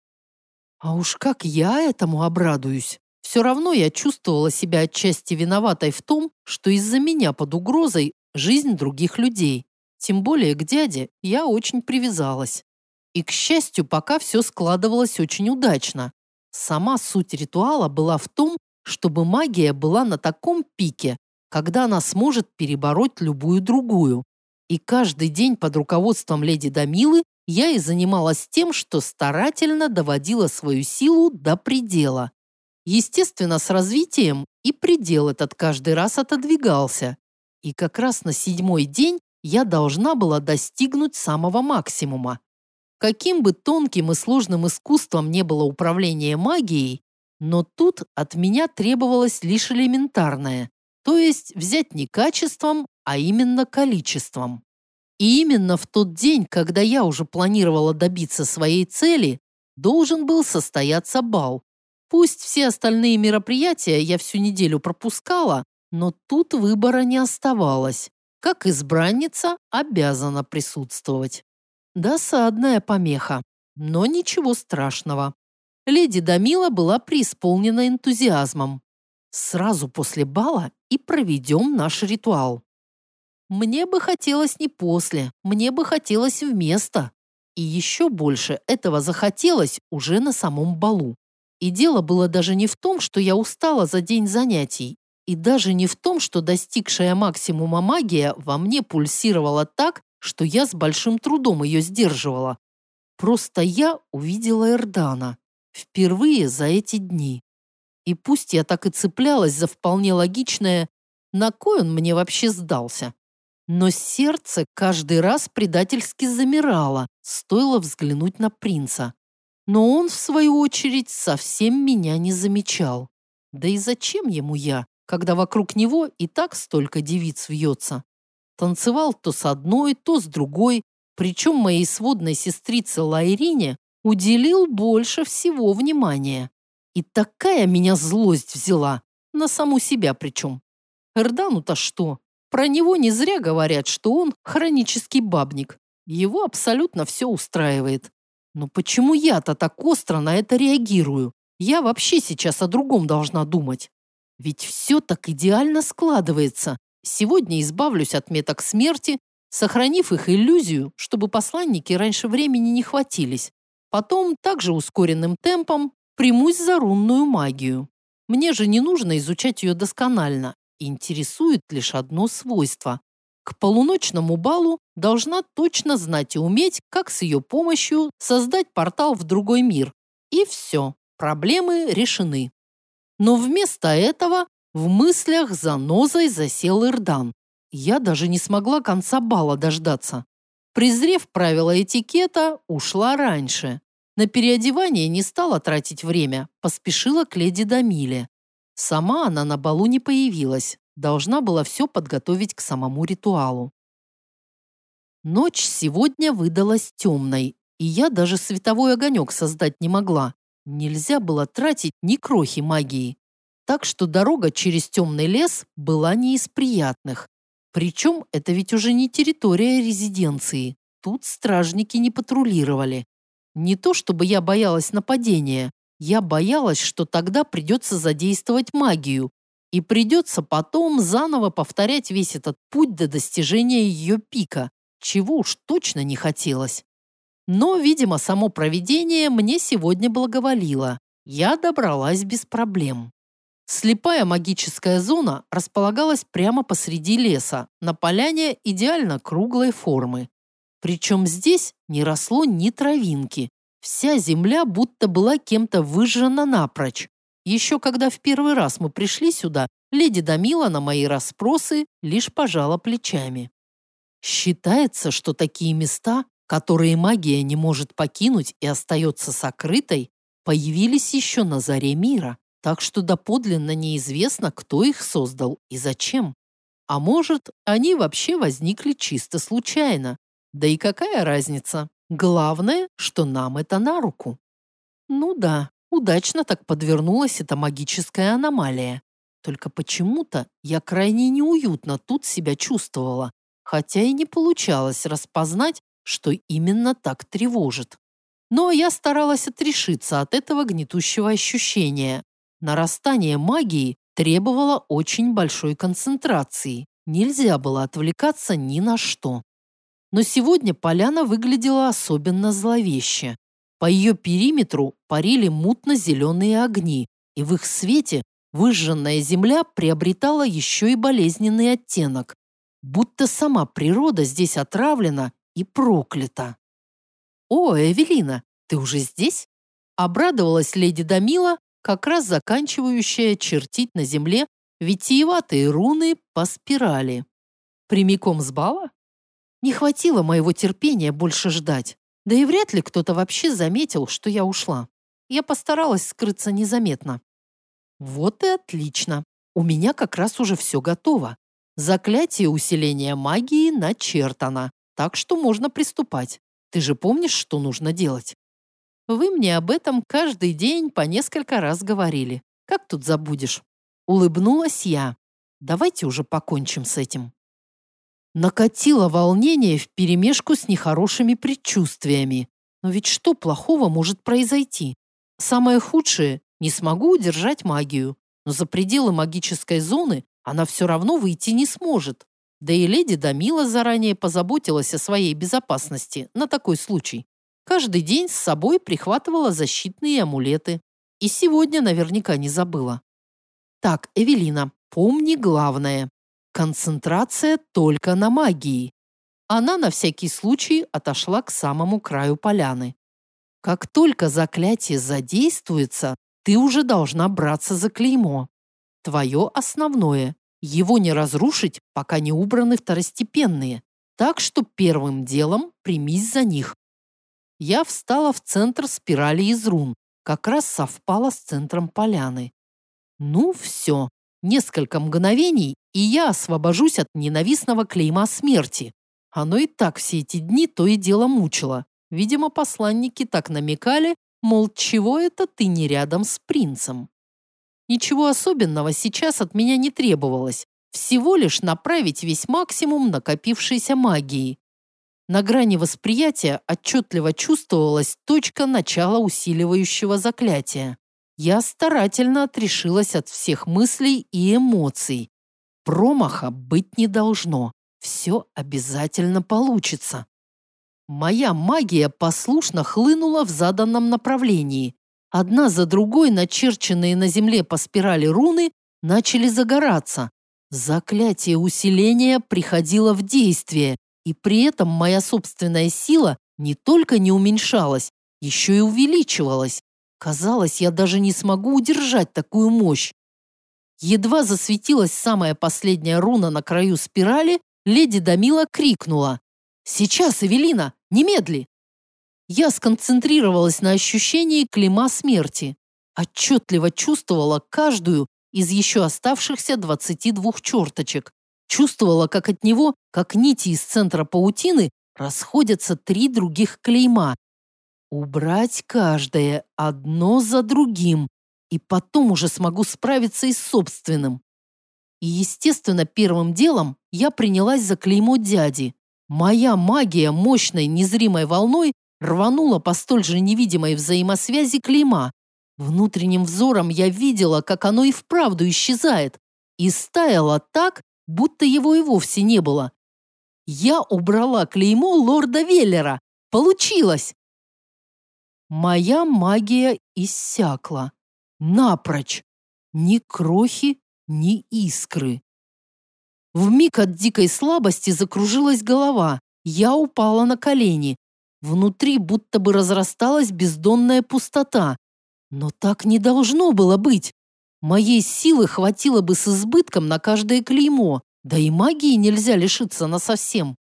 А уж как я этому обрадуюсь. Все равно я чувствовала себя отчасти виноватой в том, что из-за меня под угрозой жизнь других людей. Тем более к дяде я очень привязалась. И, к счастью, пока все складывалось очень удачно. Сама суть ритуала была в том, чтобы магия была на таком пике, когда она сможет перебороть любую другую. И каждый день под руководством леди Дамилы я и занималась тем, что старательно доводила свою силу до предела. Естественно, с развитием и предел этот каждый раз отодвигался. И как раз на седьмой день я должна была достигнуть самого максимума. Каким бы тонким и сложным искусством не было управление магией, но тут от меня требовалось лишь элементарное то есть взять не качеством, а именно количеством. И именно в тот день, когда я уже планировала добиться своей цели, должен был состояться бал. Пусть все остальные мероприятия я всю неделю пропускала, но тут выбора не оставалось. Как избранница обязана присутствовать. Досадная помеха, но ничего страшного. Леди Дамила была преисполнена энтузиазмом. Сразу после бала и проведем наш ритуал. Мне бы хотелось не после, мне бы хотелось вместо. И еще больше этого захотелось уже на самом балу. И дело было даже не в том, что я устала за день занятий, и даже не в том, что достигшая максимума магия во мне пульсировала так, что я с большим трудом ее сдерживала. Просто я увидела Эрдана. Впервые за эти дни. И пусть я так и цеплялась за вполне логичное «на кой он мне вообще сдался?», но сердце каждый раз предательски замирало, стоило взглянуть на принца. Но он, в свою очередь, совсем меня не замечал. Да и зачем ему я, когда вокруг него и так столько девиц вьется? Танцевал то с одной, то с другой, причем моей сводной сестрице Лайрине уделил больше всего внимания. И такая меня злость взяла, на саму себя причем. Эрдану-то что? Про него не зря говорят, что он хронический бабник. Его абсолютно все устраивает. Но почему я-то так остро на это реагирую? Я вообще сейчас о другом должна думать. Ведь все так идеально складывается. Сегодня избавлюсь от меток смерти, сохранив их иллюзию, чтобы посланники раньше времени не хватились. Потом также ускоренным темпом примусь за рунную магию. Мне же не нужно изучать ее досконально. Интересует лишь одно свойство. К полуночному балу должна точно знать и уметь, как с ее помощью создать портал в другой мир. И все, проблемы решены. Но вместо этого в мыслях за нозой засел Ирдан. Я даже не смогла конца бала дождаться. Презрев правила этикета, ушла раньше. На переодевание не стала тратить время, поспешила к леди Дамиле. Сама она на балу не появилась, должна была все подготовить к самому ритуалу. Ночь сегодня выдалась темной, и я даже световой огонек создать не могла. Нельзя было тратить ни крохи магии. Так что дорога через темный лес была не из приятных. Причем это ведь уже не территория резиденции. Тут стражники не патрулировали. Не то чтобы я боялась нападения, я боялась, что тогда придется задействовать магию, и придется потом заново повторять весь этот путь до достижения ее пика, чего уж точно не хотелось. Но, видимо, само проведение мне сегодня благоволило. Я добралась без проблем. Слепая магическая зона располагалась прямо посреди леса, на поляне идеально круглой формы. Причем здесь не росло ни травинки. Вся земля будто была кем-то выжжена напрочь. Еще когда в первый раз мы пришли сюда, леди Дамила на мои расспросы лишь пожала плечами. Считается, что такие места, которые магия не может покинуть и остается сокрытой, появились еще на заре мира, так что доподлинно неизвестно, кто их создал и зачем. А может, они вообще возникли чисто случайно. Да и какая разница? Главное, что нам это на руку. Ну да, удачно так подвернулась эта магическая аномалия. Только почему-то я крайне неуютно тут себя чувствовала, хотя и не получалось распознать, что именно так тревожит. Но я старалась отрешиться от этого гнетущего ощущения. Нарастание магии требовало очень большой концентрации. Нельзя было отвлекаться ни на что. Но сегодня поляна выглядела особенно зловеще. По ее периметру парили мутно-зеленые огни, и в их свете выжженная земля приобретала еще и болезненный оттенок, будто сама природа здесь отравлена и проклята. «О, Эвелина, ты уже здесь?» Обрадовалась леди Дамила, как раз заканчивающая чертить на земле витиеватые руны по спирали. Прямиком с бала? Не хватило моего терпения больше ждать. Да и вряд ли кто-то вообще заметил, что я ушла. Я постаралась скрыться незаметно. Вот и отлично. У меня как раз уже все готово. Заклятие усиления магии начертано, так что можно приступать. Ты же помнишь, что нужно делать? Вы мне об этом каждый день по несколько раз говорили. Как тут забудешь? Улыбнулась я. Давайте уже покончим с этим. Накатило волнение вперемешку с нехорошими предчувствиями. Но ведь что плохого может произойти? Самое худшее – не смогу удержать магию. Но за пределы магической зоны она все равно выйти не сможет. Да и леди Дамила заранее позаботилась о своей безопасности на такой случай. Каждый день с собой прихватывала защитные амулеты. И сегодня наверняка не забыла. Так, Эвелина, помни главное. Концентрация только на магии. Она на всякий случай отошла к самому краю поляны. Как только заклятие задействуется, ты уже должна браться за клеймо. Твое основное. Его не разрушить, пока не убраны второстепенные. Так что первым делом примись за них. Я встала в центр спирали из рун, как раз совпала с центром поляны. Ну все, несколько мгновений, и я освобожусь от ненавистного клейма смерти. Оно и так все эти дни то и дело мучило. Видимо, посланники так намекали, мол, чего это ты не рядом с принцем? Ничего особенного сейчас от меня не требовалось. Всего лишь направить весь максимум накопившейся магии. На грани восприятия отчетливо чувствовалась точка начала усиливающего заклятия. Я старательно отрешилась от всех мыслей и эмоций. Промаха быть не должно. Все обязательно получится. Моя магия послушно хлынула в заданном направлении. Одна за другой начерченные на земле по спирали руны начали загораться. Заклятие усиления приходило в действие, и при этом моя собственная сила не только не уменьшалась, еще и увеличивалась. Казалось, я даже не смогу удержать такую мощь. Едва засветилась самая последняя руна на краю спирали, леди Дамила крикнула. «Сейчас, Эвелина, немедли!» Я сконцентрировалась на ощущении клейма смерти. Отчетливо чувствовала каждую из еще оставшихся 22 черточек. Чувствовала, как от него, как нити из центра паутины, расходятся три других клейма. Убрать каждое, одно за другим, и потом уже смогу справиться и с собственным. И, естественно, первым делом я принялась за клеймо дяди. Моя магия мощной незримой волной рванула по столь же невидимой взаимосвязи клейма. Внутренним взором я видела, как оно и вправду исчезает, и стаяло так, будто его и вовсе не было. Я убрала клеймо лорда Веллера. Получилось! Моя магия иссякла. Напрочь. Ни крохи, ни искры. В миг от дикой слабости закружилась голова. Я упала на колени. Внутри будто бы разрасталась бездонная пустота. Но так не должно было быть. Моей силы хватило бы с избытком на каждое клеймо, да и магии нельзя лишиться насовсем.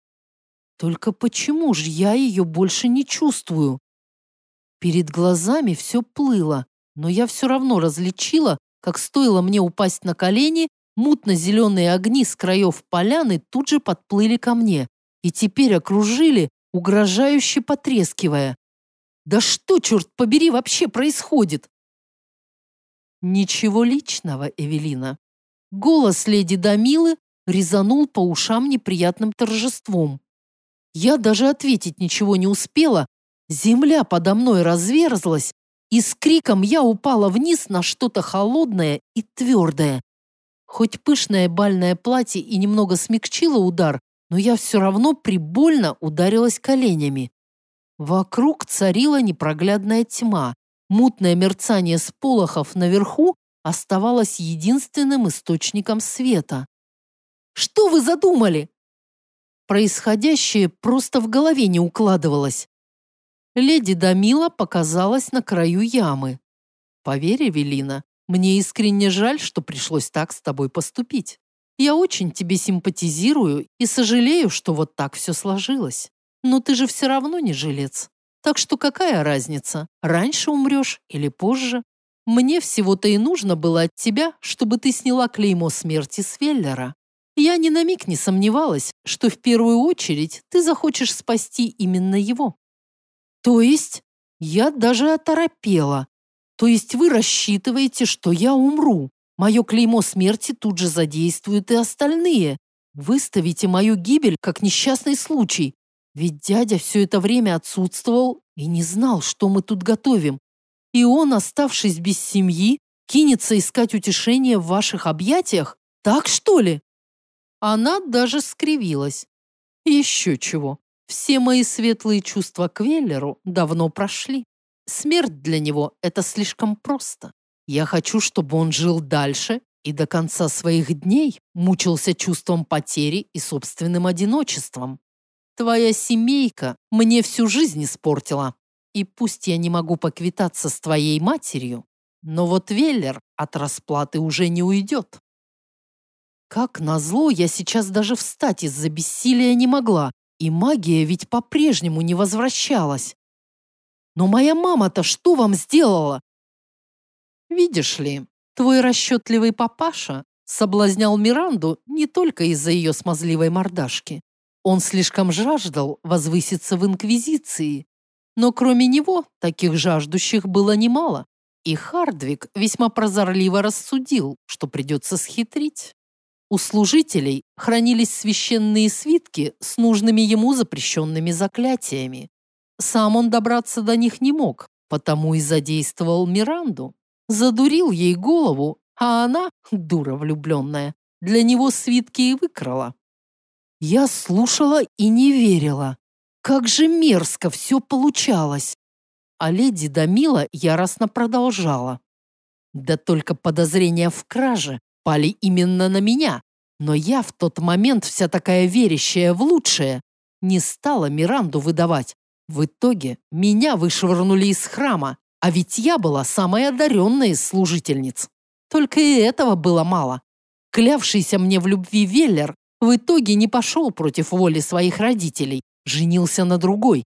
Только почему же я ее больше не чувствую? Перед глазами все плыло, но я все равно различила, как стоило мне упасть на колени, Мутно-зеленые огни с краев поляны тут же подплыли ко мне и теперь окружили, угрожающе потрескивая. Да что, черт побери, вообще происходит? Ничего личного, Эвелина. Голос леди Дамилы резанул по ушам неприятным торжеством. Я даже ответить ничего не успела. Земля подо мной разверзлась, и с криком я упала вниз на что-то холодное и твердое. Хоть пышное бальное платье и немного смягчило удар, но я все равно прибольно ударилась коленями. Вокруг царила непроглядная тьма. Мутное мерцание сполохов наверху оставалось единственным источником света. «Что вы задумали?» Происходящее просто в голове не укладывалось. Леди Дамила показалась на краю ямы. «Поверь, Эвелина, мне искренне жаль, что пришлось так с тобой поступить. Я очень тебе симпатизирую и сожалею, что вот так все сложилось. Но ты же все равно не жилец. Так что какая разница, раньше умрешь или позже? Мне всего-то и нужно было от тебя, чтобы ты сняла клеймо смерти с Веллера. Я ни на миг не сомневалась, что в первую очередь ты захочешь спасти именно его. То есть я даже оторопела. То есть вы рассчитываете, что я умру? Мое клеймо смерти тут же задействуют и остальные. Выставите мою гибель как несчастный случай. Ведь дядя все это время отсутствовал и не знал, что мы тут готовим. И он, оставшись без семьи, кинется искать утешение в ваших объятиях? Так что ли? Она даже скривилась. Еще чего. Все мои светлые чувства к Веллеру давно прошли. Смерть для него – это слишком просто. Я хочу, чтобы он жил дальше и до конца своих дней мучился чувством потери и собственным одиночеством. Твоя семейка мне всю жизнь испортила. И пусть я не могу поквитаться с твоей матерью, но вот Веллер от расплаты уже не уйдет. Как назло, я сейчас даже встать из-за бессилия не могла, и магия ведь по-прежнему не возвращалась. Но моя мама-то что вам сделала? Видишь ли, твой расчетливый папаша соблазнял Миранду не только из-за ее смазливой мордашки. Он слишком жаждал возвыситься в Инквизиции. Но кроме него, таких жаждущих было немало. И Хардвик весьма прозорливо рассудил, что придется схитрить. У служителей хранились священные свитки с нужными ему запрещенными заклятиями. Сам он добраться до них не мог, потому и задействовал Миранду. Задурил ей голову, а она, дура влюбленная, для него свитки и выкрала. Я слушала и не верила. Как же мерзко все получалось. А леди Дамила яростно продолжала. Да только подозрения в краже пали именно на меня. Но я в тот момент вся такая верящая в лучшее не стала Миранду выдавать. В итоге меня вышвырнули из храма, а ведь я была самой одаренной из служительниц. Только и этого было мало. Клявшийся мне в любви Веллер в итоге не пошел против воли своих родителей, женился на другой.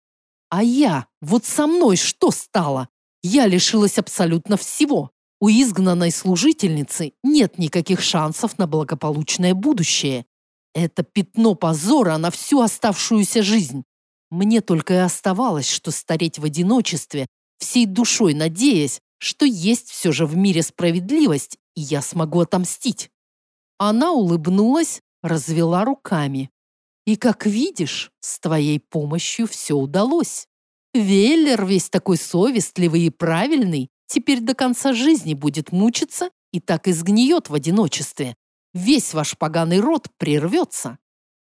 А я, вот со мной что стало? Я лишилась абсолютно всего. У изгнанной служительницы нет никаких шансов на благополучное будущее. Это пятно позора на всю оставшуюся жизнь. Мне только и оставалось, что стареть в одиночестве всей душой надеясь, что есть все же в мире справедливость, и я смогу отомстить. Она улыбнулась, развела руками. И, как видишь, с твоей помощью все удалось. Веллер весь такой совестливый и правильный, теперь до конца жизни будет мучиться и так и сгниет в одиночестве. Весь ваш поганый род прервется.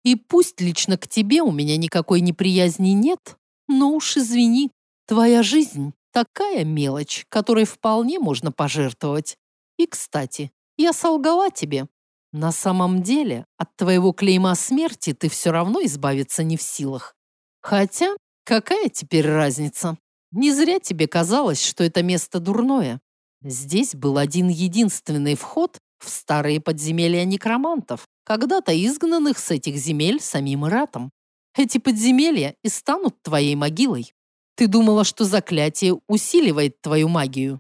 И пусть лично к тебе у меня никакой неприязни нет, но уж извини, Твоя жизнь – такая мелочь, которой вполне можно пожертвовать. И, кстати, я солгала тебе. На самом деле, от твоего клейма смерти ты все равно избавиться не в силах. Хотя, какая теперь разница? Не зря тебе казалось, что это место дурное. Здесь был один единственный вход в старые подземелья некромантов, когда-то изгнанных с этих земель самим Иратом. Эти подземелья и станут твоей могилой. Ты думала, что заклятие усиливает твою магию.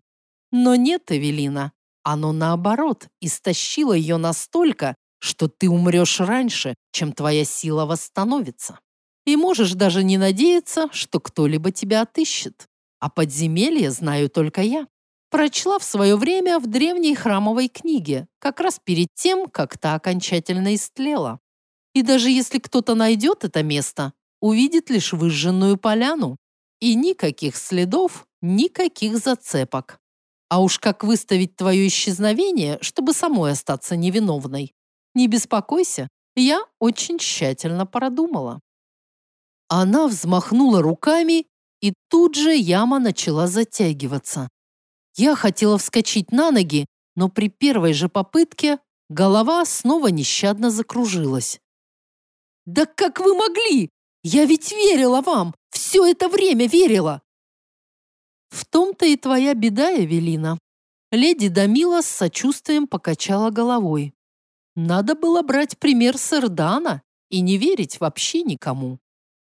Но нет, Эвелина. Оно, наоборот, истощило ее настолько, что ты умрешь раньше, чем твоя сила восстановится. И можешь даже не надеяться, что кто-либо тебя отыщет. А подземелье знаю только я. Прочла в свое время в древней храмовой книге, как раз перед тем, как та окончательно истлела. И даже если кто-то найдет это место, увидит лишь выжженную поляну. И никаких следов, никаких зацепок. А уж как выставить твое исчезновение, чтобы самой остаться невиновной? Не беспокойся, я очень тщательно продумала. Она взмахнула руками, и тут же яма начала затягиваться. Я хотела вскочить на ноги, но при первой же попытке голова снова нещадно закружилась. «Да как вы могли? Я ведь верила вам! Все это время верила!» «В том-то и твоя беда, Эвелина». Леди Дамила с сочувствием покачала головой. «Надо было брать пример с Эрдана и не верить вообще никому.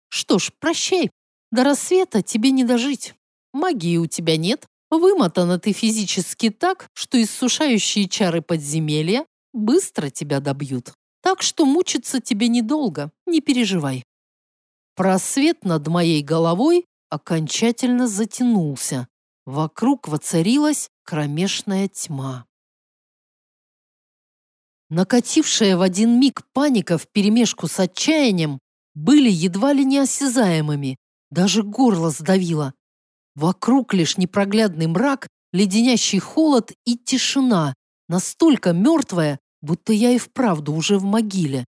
Что ж, прощай. До рассвета тебе не дожить. Магии у тебя нет, вымотана ты физически так, что иссушающие чары подземелья быстро тебя добьют. Так что мучиться тебе недолго, не переживай. Просвет над моей головой окончательно затянулся. Вокруг воцарилась кромешная тьма. Накатившая в один миг паника вперемешку с отчаянием были едва ли неосязаемыми, даже горло сдавило. Вокруг лишь непроглядный мрак, леденящий холод и тишина, настолько мертвая, будто я и вправду уже в могиле.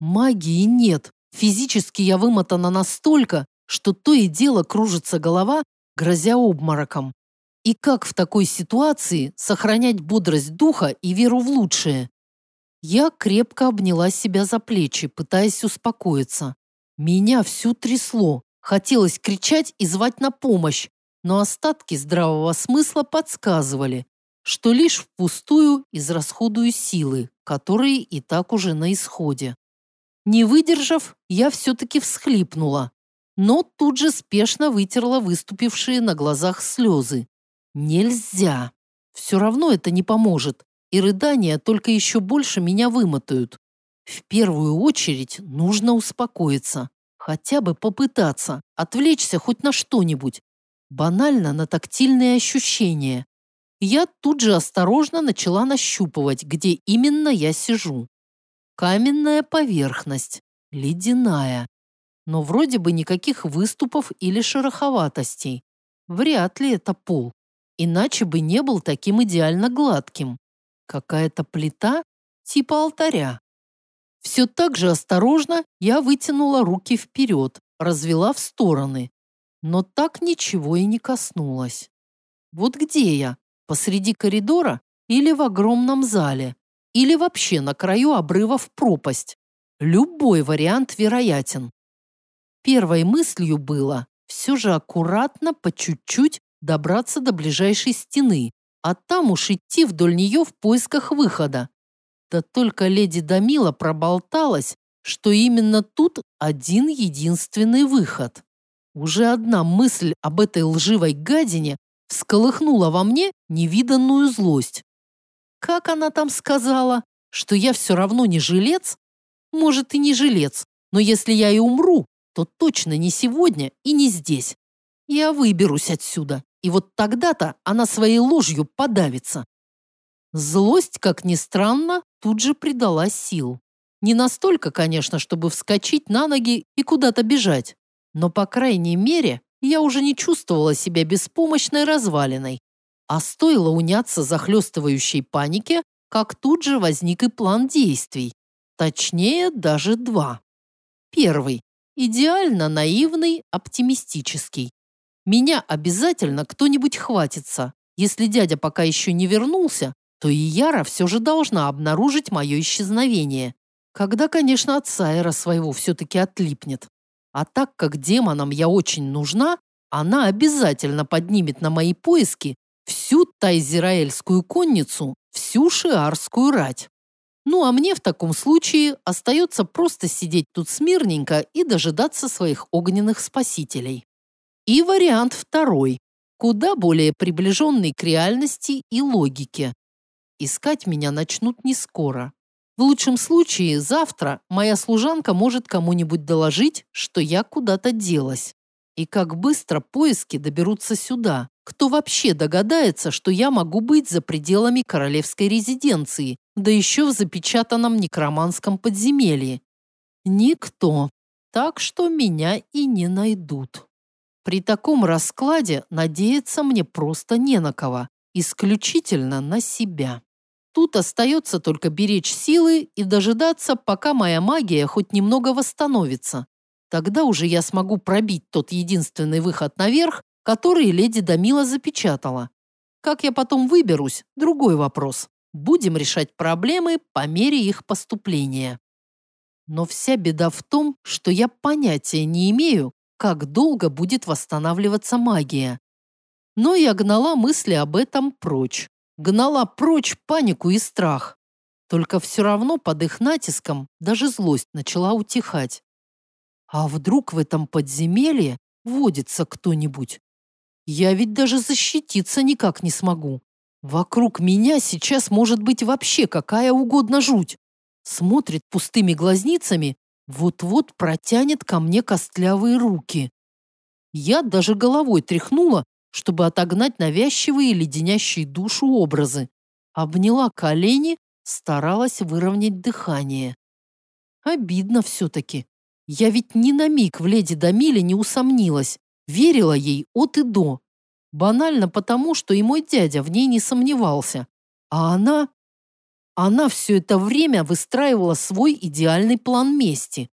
Магии нет, физически я вымотана настолько, что то и дело кружится голова, грозя обмороком. И как в такой ситуации сохранять бодрость духа и веру в лучшее? Я крепко обняла себя за плечи, пытаясь успокоиться. Меня всю трясло, хотелось кричать и звать на помощь, но остатки здравого смысла подсказывали, что лишь впустую израсходую силы, которые и так уже на исходе. Не выдержав, я все-таки всхлипнула, но тут же спешно вытерла выступившие на глазах слезы. Нельзя. Все равно это не поможет, и рыдания только еще больше меня вымотают. В первую очередь нужно успокоиться, хотя бы попытаться, отвлечься хоть на что-нибудь, банально на тактильные ощущения. Я тут же осторожно начала нащупывать, где именно я сижу. Каменная поверхность, ледяная. Но вроде бы никаких выступов или шероховатостей. Вряд ли это пол. Иначе бы не был таким идеально гладким. Какая-то плита типа алтаря. Все так же осторожно я вытянула руки вперед, развела в стороны. Но так ничего и не коснулась. Вот где я? Посреди коридора или в огромном зале? Или вообще на краю обрыва в пропасть? Любой вариант вероятен. Первой мыслью было все же аккуратно, по чуть-чуть добраться до ближайшей стены, а там уж идти вдоль нее в поисках выхода. Да только леди Дамила проболталась, что именно тут один единственный выход. Уже одна мысль об этой лживой гадине всколыхнула во мне невиданную злость. Как она там сказала, что я все равно не жилец? Может, и не жилец, но если я и умру, то точно не сегодня и не здесь. Я выберусь отсюда, и вот тогда-то она своей ложью подавится. Злость, как ни странно, тут же придала сил. Не настолько, конечно, чтобы вскочить на ноги и куда-то бежать, но, по крайней мере, я уже не чувствовала себя беспомощной развалиной. А стоило уняться захлестывающей панике, как тут же возник и план действий. Точнее, даже два. Первый. Идеально наивный, оптимистический. Меня обязательно кто-нибудь хватится. Если дядя пока еще не вернулся, то и Яра все же должна обнаружить мое исчезновение. Когда, конечно, от Сайра своего все-таки отлипнет. А так как демонам я очень нужна, она обязательно поднимет на мои поиски всю тайзераэльскую конницу, всю шиарскую рать. Ну а мне в таком случае остается просто сидеть тут смирненько и дожидаться своих огненных спасителей. И вариант второй, куда более приближенный к реальности и логике. искать меня начнут не скоро. В лучшем случае завтра моя служанка может кому-нибудь доложить, что я куда-то делась. И как быстро поиски доберутся сюда. Кто вообще догадается, что я могу быть за пределами королевской резиденции, да еще в запечатанном некроманском подземелье? Никто. Так что меня и не найдут. При таком раскладе надеяться мне просто не на кого, исключительно на себя. Тут остается только беречь силы и дожидаться, пока моя магия хоть немного восстановится. Тогда уже я смогу пробить тот единственный выход наверх, который леди Дамила запечатала. Как я потом выберусь – другой вопрос. Будем решать проблемы по мере их поступления. Но вся беда в том, что я понятия не имею, как долго будет восстанавливаться магия. Но я гнала мысли об этом прочь. Гнала прочь панику и страх. Только все равно под их натиском даже злость начала утихать. А вдруг в этом подземелье водится кто-нибудь? Я ведь даже защититься никак не смогу. Вокруг меня сейчас может быть вообще какая угодно жуть. Смотрит пустыми глазницами, вот-вот протянет ко мне костлявые руки. Я даже головой тряхнула, чтобы отогнать навязчивые леденящие душу образы. Обняла колени, старалась выровнять дыхание. Обидно все-таки. Я ведь ни на миг в леди Дамиле не усомнилась, верила ей от и до. Банально потому, что и мой дядя в ней не сомневался. А она... Она все это время выстраивала свой идеальный план мести.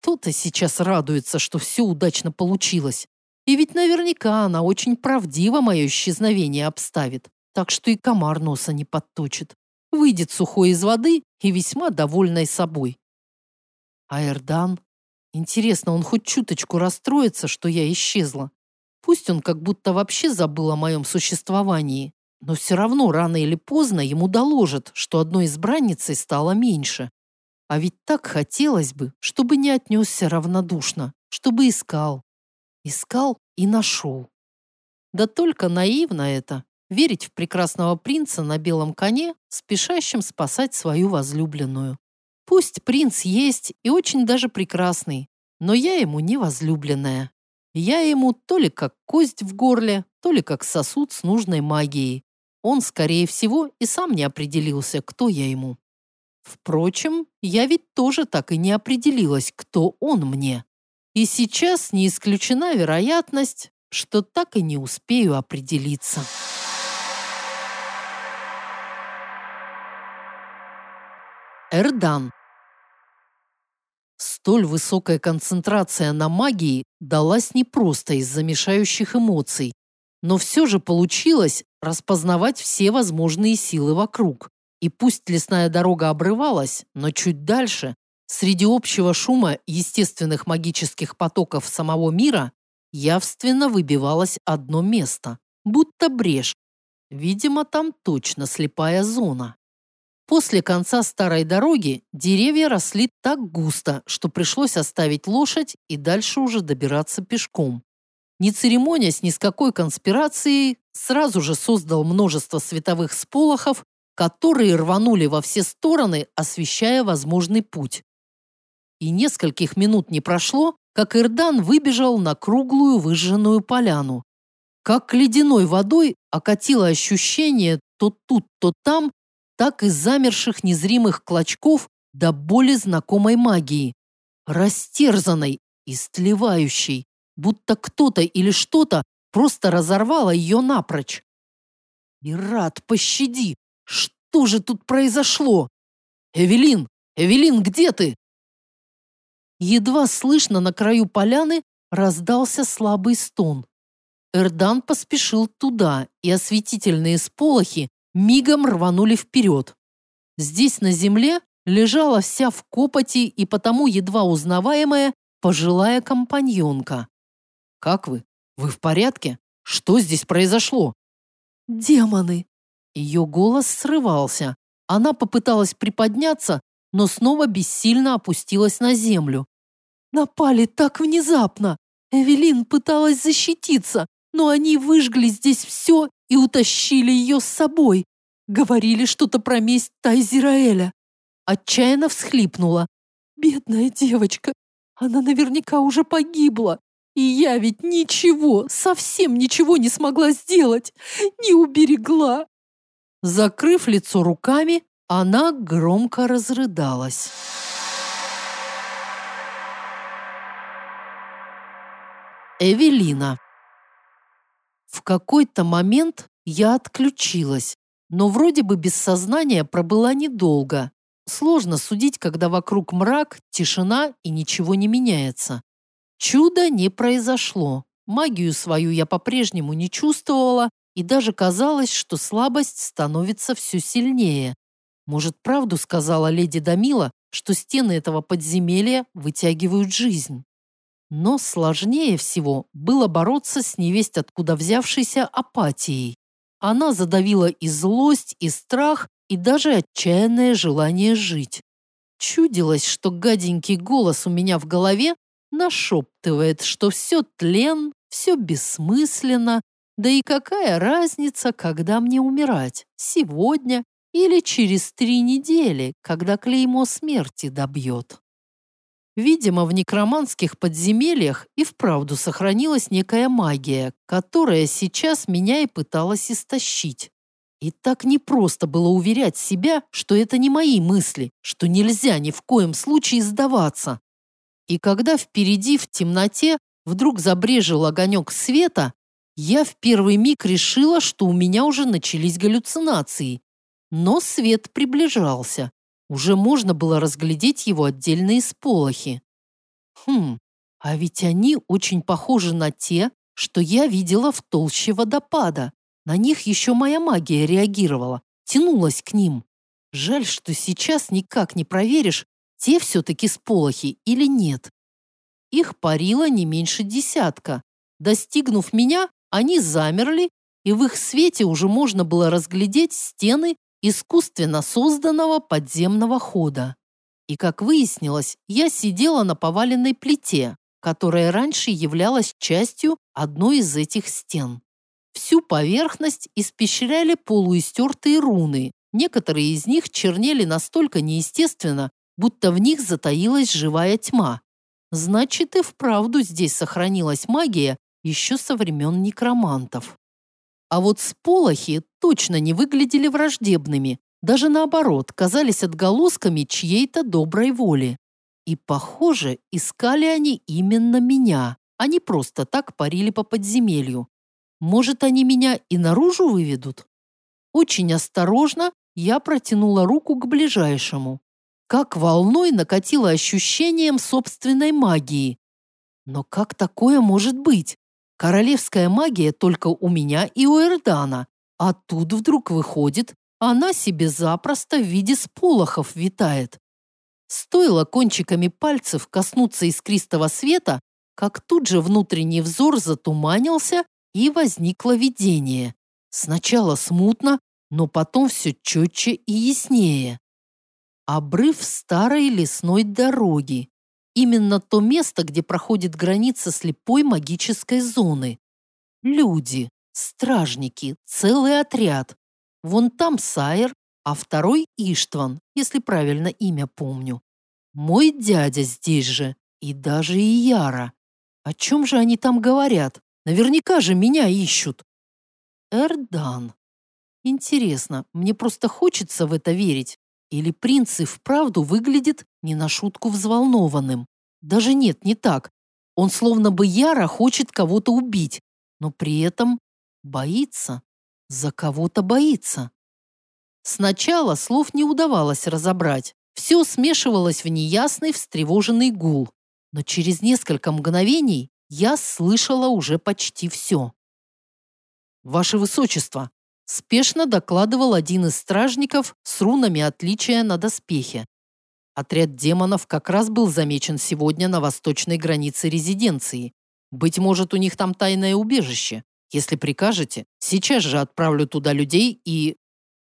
Кто-то сейчас радуется, что все удачно получилось. И ведь наверняка она очень правдиво мое исчезновение обставит, так что и комар носа не подточит. Выйдет сухой из воды и весьма довольной собой. А Эрдан Интересно, он хоть чуточку расстроится, что я исчезла. Пусть он как будто вообще забыл о моем существовании, но все равно рано или поздно ему доложат, что одной избранницей стало меньше. А ведь так хотелось бы, чтобы не отнесся равнодушно, чтобы искал. Искал и нашел. Да только наивно это, верить в прекрасного принца на белом коне, спешащим спасать свою возлюбленную. Пусть принц есть и очень даже прекрасный, но я ему не возлюбленная. Я ему то ли как кость в горле, то ли как сосуд с нужной магией. Он, скорее всего, и сам не определился, кто я ему. Впрочем, я ведь тоже так и не определилась, кто он мне. И сейчас не исключена вероятность, что так и не успею определиться. Эрдан. Столь высокая концентрация на магии далась не просто из-за мешающих эмоций, но все же получилось распознавать все возможные силы вокруг. И пусть лесная дорога обрывалась, но чуть дальше, среди общего шума естественных магических потоков самого мира, явственно выбивалось одно место, будто брешь. Видимо, там точно слепая зона. После конца старой дороги деревья росли так густо, что пришлось оставить лошадь и дальше уже добираться пешком. Не церемонясь ни с какой конспирацией, сразу же создал множество световых сполохов, которые рванули во все стороны, освещая возможный путь. И нескольких минут не прошло, как Ирдан выбежал на круглую выжженную поляну. Как ледяной водой окатило ощущение то тут, то там так и замерших незримых клочков до боли знакомой магии, растерзанной, истлевающей, будто кто-то или что-то просто разорвало ее напрочь. «Ират, пощади! Что же тут произошло? Эвелин! Эвелин, где ты?» Едва слышно на краю поляны раздался слабый стон. Эрдан поспешил туда, и осветительные сполохи мигом рванули вперед. Здесь на земле лежала вся в копоти и потому едва узнаваемая пожилая компаньонка. «Как вы? Вы в порядке? Что здесь произошло?» «Демоны!» Ее голос срывался. Она попыталась приподняться, но снова бессильно опустилась на землю. «Напали так внезапно! Эвелин пыталась защититься, но они выжгли здесь все и утащили ее с собой. Говорили что-то про месть Тайзираэля. Отчаянно всхлипнула. Бедная девочка. Она наверняка уже погибла. И я ведь ничего, совсем ничего не смогла сделать. Не уберегла. Закрыв лицо руками, она громко разрыдалась. Эвелина. В какой-то момент я отключилась, но вроде бы без сознания пробыла недолго. Сложно судить, когда вокруг мрак, тишина и ничего не меняется. Чудо не произошло. Магию свою я по-прежнему не чувствовала, и даже казалось, что слабость становится все сильнее. Может, правду сказала леди Дамила, что стены этого подземелья вытягивают жизнь. Но сложнее всего было бороться с невесть откуда взявшейся апатией. Она задавила и злость, и страх, и даже отчаянное желание жить. Чудилось, что гаденький голос у меня в голове нашептывает, что все тлен, все бессмысленно, да и какая разница, когда мне умирать, сегодня или через три недели, когда клеймо смерти добьет. Видимо, в некроманских подземельях и вправду сохранилась некая магия, которая сейчас меня и пыталась истощить. И так непросто было уверять себя, что это не мои мысли, что нельзя ни в коем случае сдаваться. И когда впереди в темноте вдруг забрежил огонек света, я в первый миг решила, что у меня уже начались галлюцинации. Но свет приближался. Уже можно было разглядеть его отдельные сполохи. Хм, а ведь они очень похожи на те, что я видела в толще водопада. На них еще моя магия реагировала, тянулась к ним. Жаль, что сейчас никак не проверишь, те все-таки сполохи или нет. Их парило не меньше десятка. Достигнув меня, они замерли, и в их свете уже можно было разглядеть стены искусственно созданного подземного хода. И, как выяснилось, я сидела на поваленной плите, которая раньше являлась частью одной из этих стен. Всю поверхность испещряли полуистертые руны. Некоторые из них чернели настолько неестественно, будто в них затаилась живая тьма. Значит, и вправду здесь сохранилась магия еще со времен некромантов. А вот сполохи точно не выглядели враждебными, даже наоборот, казались отголосками чьей-то доброй воли. И, похоже, искали они именно меня, а не просто так парили по подземелью. Может, они меня и наружу выведут? Очень осторожно я протянула руку к ближайшему. Как волной накатило ощущением собственной магии. Но как такое может быть? Королевская магия только у меня и у Эрдана. А тут вдруг выходит, она себе запросто в виде сполохов витает. Стоило кончиками пальцев коснуться искристого света, как тут же внутренний взор затуманился и возникло видение. Сначала смутно, но потом все четче и яснее. Обрыв старой лесной дороги. Именно то место, где проходит граница слепой магической зоны. Люди, стражники, целый отряд. Вон там Сайер, а второй Иштван, если правильно имя помню. Мой дядя здесь же, и даже и Яра. О чем же они там говорят? Наверняка же меня ищут. Эрдан. Интересно, мне просто хочется в это верить. Или принц и вправду выглядит не на шутку взволнованным. Даже нет, не так. Он словно бы яро хочет кого-то убить, но при этом боится за кого-то боится. Сначала слов не удавалось разобрать. Все смешивалось в неясный, встревоженный гул. Но через несколько мгновений я слышала уже почти все. «Ваше Высочество!» Спешно докладывал один из стражников с рунами отличия на доспехе. Отряд демонов как раз был замечен сегодня на восточной границе резиденции. Быть может, у них там тайное убежище. Если прикажете, сейчас же отправлю туда людей и...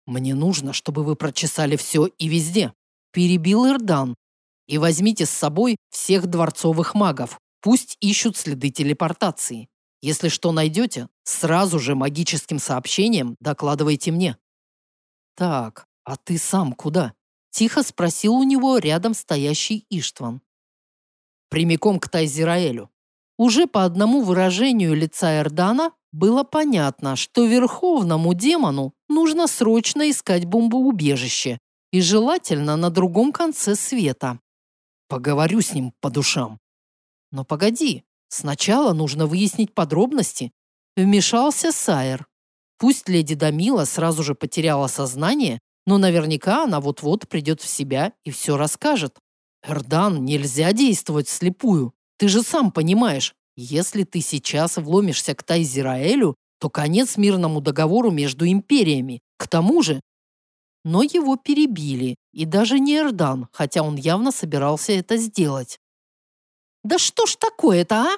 Мне нужно, чтобы вы прочесали все и везде. Перебил Ирдан. И возьмите с собой всех дворцовых магов. Пусть ищут следы телепортации. Если что найдете, сразу же магическим сообщением докладывайте мне. Так, а ты сам куда? Тихо спросил у него рядом стоящий Иштван. Прямиком к Тайзираэлю. Уже по одному выражению лица Эрдана было понятно, что верховному демону нужно срочно искать бомбоубежище и желательно на другом конце света. Поговорю с ним по душам. Но погоди, сначала нужно выяснить подробности. Вмешался Сайер. Пусть леди Дамила сразу же потеряла сознание, но наверняка она вот-вот придет в себя и все расскажет. Эрдан, нельзя действовать слепую. Ты же сам понимаешь, если ты сейчас вломишься к Тайзираэлю, то конец мирному договору между империями. К тому же... Но его перебили, и даже не Эрдан, хотя он явно собирался это сделать. «Да что ж такое-то, а?»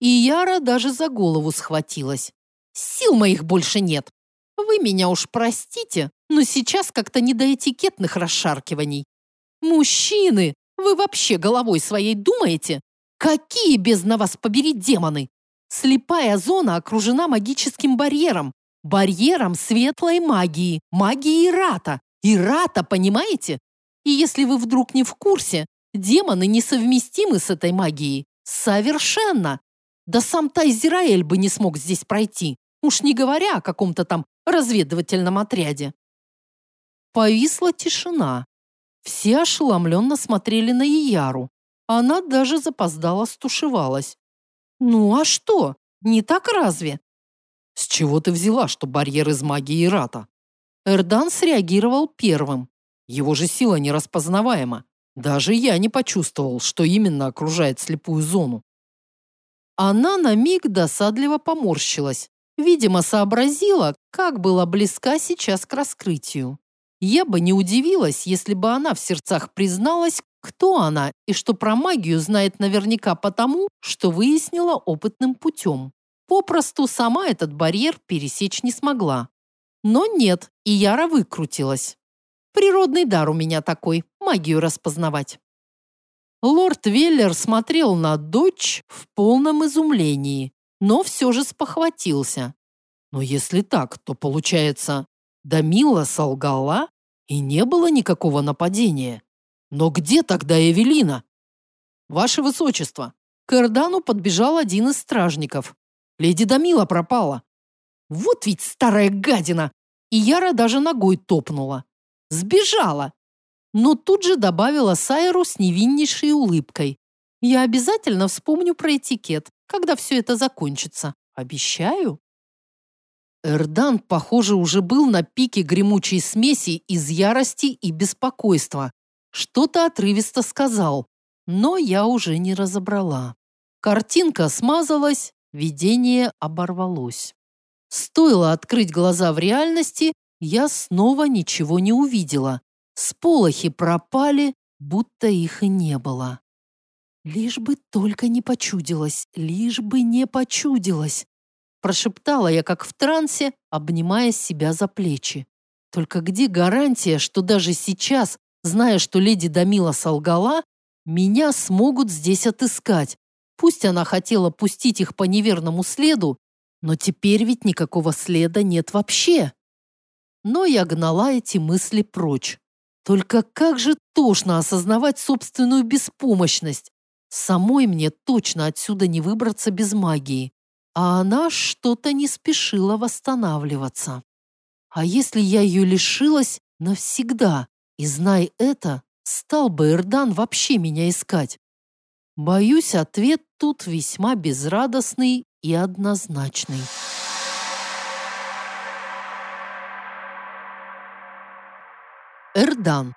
И Яра даже за голову схватилась. «Сил моих больше нет. Вы меня уж простите, но сейчас как-то не до этикетных расшаркиваний. Мужчины, вы вообще головой своей думаете? Какие, без на вас побери, демоны? Слепая зона окружена магическим барьером. Барьером светлой магии, магии Ирата. Ирата, понимаете? И если вы вдруг не в курсе, демоны несовместимы с этой магией. Совершенно. Да сам Тайзираэль бы не смог здесь пройти. Уж не говоря о каком-то там разведывательном отряде. Повисла тишина. Все ошеломленно смотрели на Ияру. Она даже запоздала стушевалась. «Ну а что? Не так разве?» «С чего ты взяла, что барьер из магии Ирата?» Эрдан среагировал первым. Его же сила нераспознаваема. Даже я не почувствовал, что именно окружает слепую зону. Она на миг досадливо поморщилась. Видимо, сообразила, как была близка сейчас к раскрытию. Я бы не удивилась, если бы она в сердцах призналась, кто она и что про магию знает наверняка потому, что выяснила опытным путем. Попросту сама этот барьер пересечь не смогла. Но нет, и Яра выкрутилась. Природный дар у меня такой – магию распознавать. Лорд Веллер смотрел на дочь в полном изумлении, но все же спохватился. Но если так, то получается, Дамила солгала, и не было никакого нападения. Но где тогда Эвелина? Ваше Высочество, к Эрдану подбежал один из стражников. Леди Дамила пропала. Вот ведь старая гадина! И Яра даже ногой топнула. Сбежала. Но тут же добавила Сайру с невиннейшей улыбкой. Я обязательно вспомню про этикет, когда все это закончится. Обещаю. Эрдан, похоже, уже был на пике гремучей смеси из ярости и беспокойства. Что-то отрывисто сказал, но я уже не разобрала. Картинка смазалась, видение оборвалось. Стоило открыть глаза в реальности, я снова ничего не увидела. Сполохи пропали, будто их и не было. Лишь бы только не почудилось, лишь бы не почудилось. Прошептала я, как в трансе, обнимая себя за плечи. Только где гарантия, что даже сейчас, зная, что леди Дамила солгала, меня смогут здесь отыскать? Пусть она хотела пустить их по неверному следу, но теперь ведь никакого следа нет вообще. Но я гнала эти мысли прочь. Только как же тошно осознавать собственную беспомощность. Самой мне точно отсюда не выбраться без магии а она что-то не спешила восстанавливаться. А если я ее лишилась навсегда, и, знай это, стал бы Эрдан вообще меня искать? Боюсь, ответ тут весьма безрадостный и однозначный. Эрдан.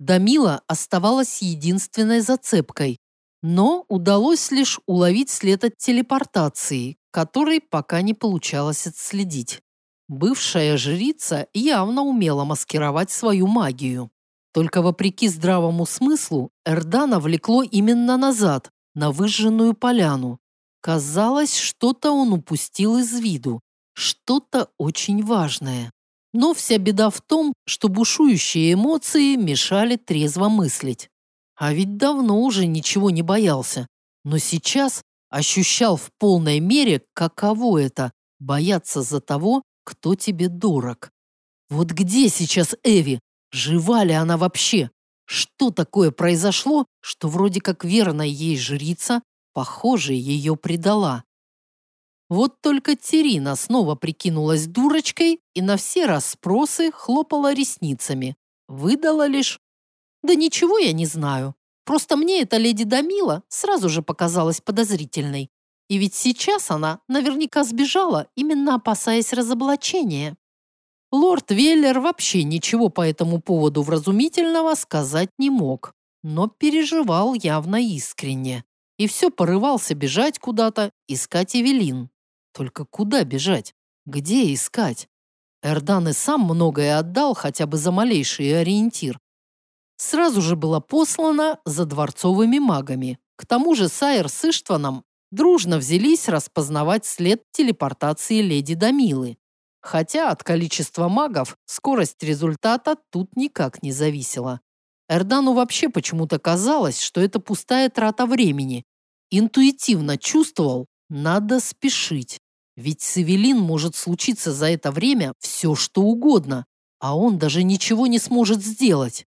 Дамила оставалась единственной зацепкой, но удалось лишь уловить след от телепортации, который пока не получалось отследить. Бывшая жрица явно умела маскировать свою магию. Только вопреки здравому смыслу Эрдана влекло именно назад, на выжженную поляну. Казалось, что-то он упустил из виду, что-то очень важное. Но вся беда в том, что бушующие эмоции мешали трезво мыслить. А ведь давно уже ничего не боялся. Но сейчас ощущал в полной мере, каково это – бояться за того, кто тебе дорог. Вот где сейчас Эви? Жива ли она вообще? Что такое произошло, что вроде как верная ей жрица, похоже, ее предала? Вот только Терина снова прикинулась дурочкой и на все расспросы хлопала ресницами. Выдала лишь «Да ничего я не знаю. Просто мне эта леди Дамила сразу же показалась подозрительной. И ведь сейчас она наверняка сбежала, именно опасаясь разоблачения». Лорд Веллер вообще ничего по этому поводу вразумительного сказать не мог, но переживал явно искренне. И все порывался бежать куда-то, искать Эвелин. Только куда бежать? Где искать? Эрдан и сам многое отдал хотя бы за малейший ориентир. Сразу же была послана за дворцовыми магами. К тому же Сайер с Иштваном дружно взялись распознавать след телепортации леди Дамилы. Хотя от количества магов скорость результата тут никак не зависела. Эрдану вообще почему-то казалось, что это пустая трата времени. Интуитивно чувствовал, надо спешить. Ведь с Эвелин может случиться за это время все, что угодно, а он даже ничего не сможет сделать.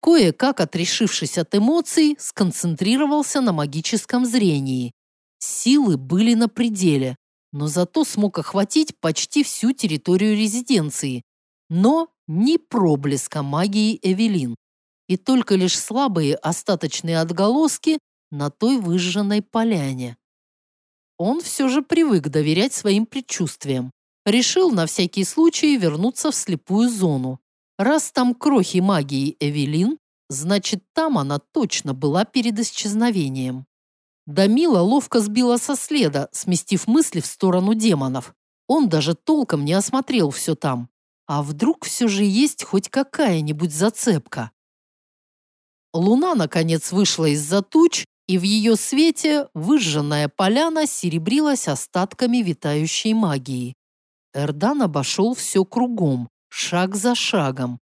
Кое-как отрешившись от эмоций, сконцентрировался на магическом зрении. Силы были на пределе, но зато смог охватить почти всю территорию резиденции. Но ни проблеска магии Эвелин. И только лишь слабые остаточные отголоски на той выжженной поляне. Он все же привык доверять своим предчувствиям. Решил на всякий случай вернуться в слепую зону. Раз там крохи магии Эвелин, значит, там она точно была перед исчезновением. Дамила ловко сбила со следа, сместив мысли в сторону демонов. Он даже толком не осмотрел все там. А вдруг все же есть хоть какая-нибудь зацепка? Луна, наконец, вышла из-за туч и в ее свете выжженная поляна серебрилась остатками витающей магии. Эрдан обошел все кругом, шаг за шагом.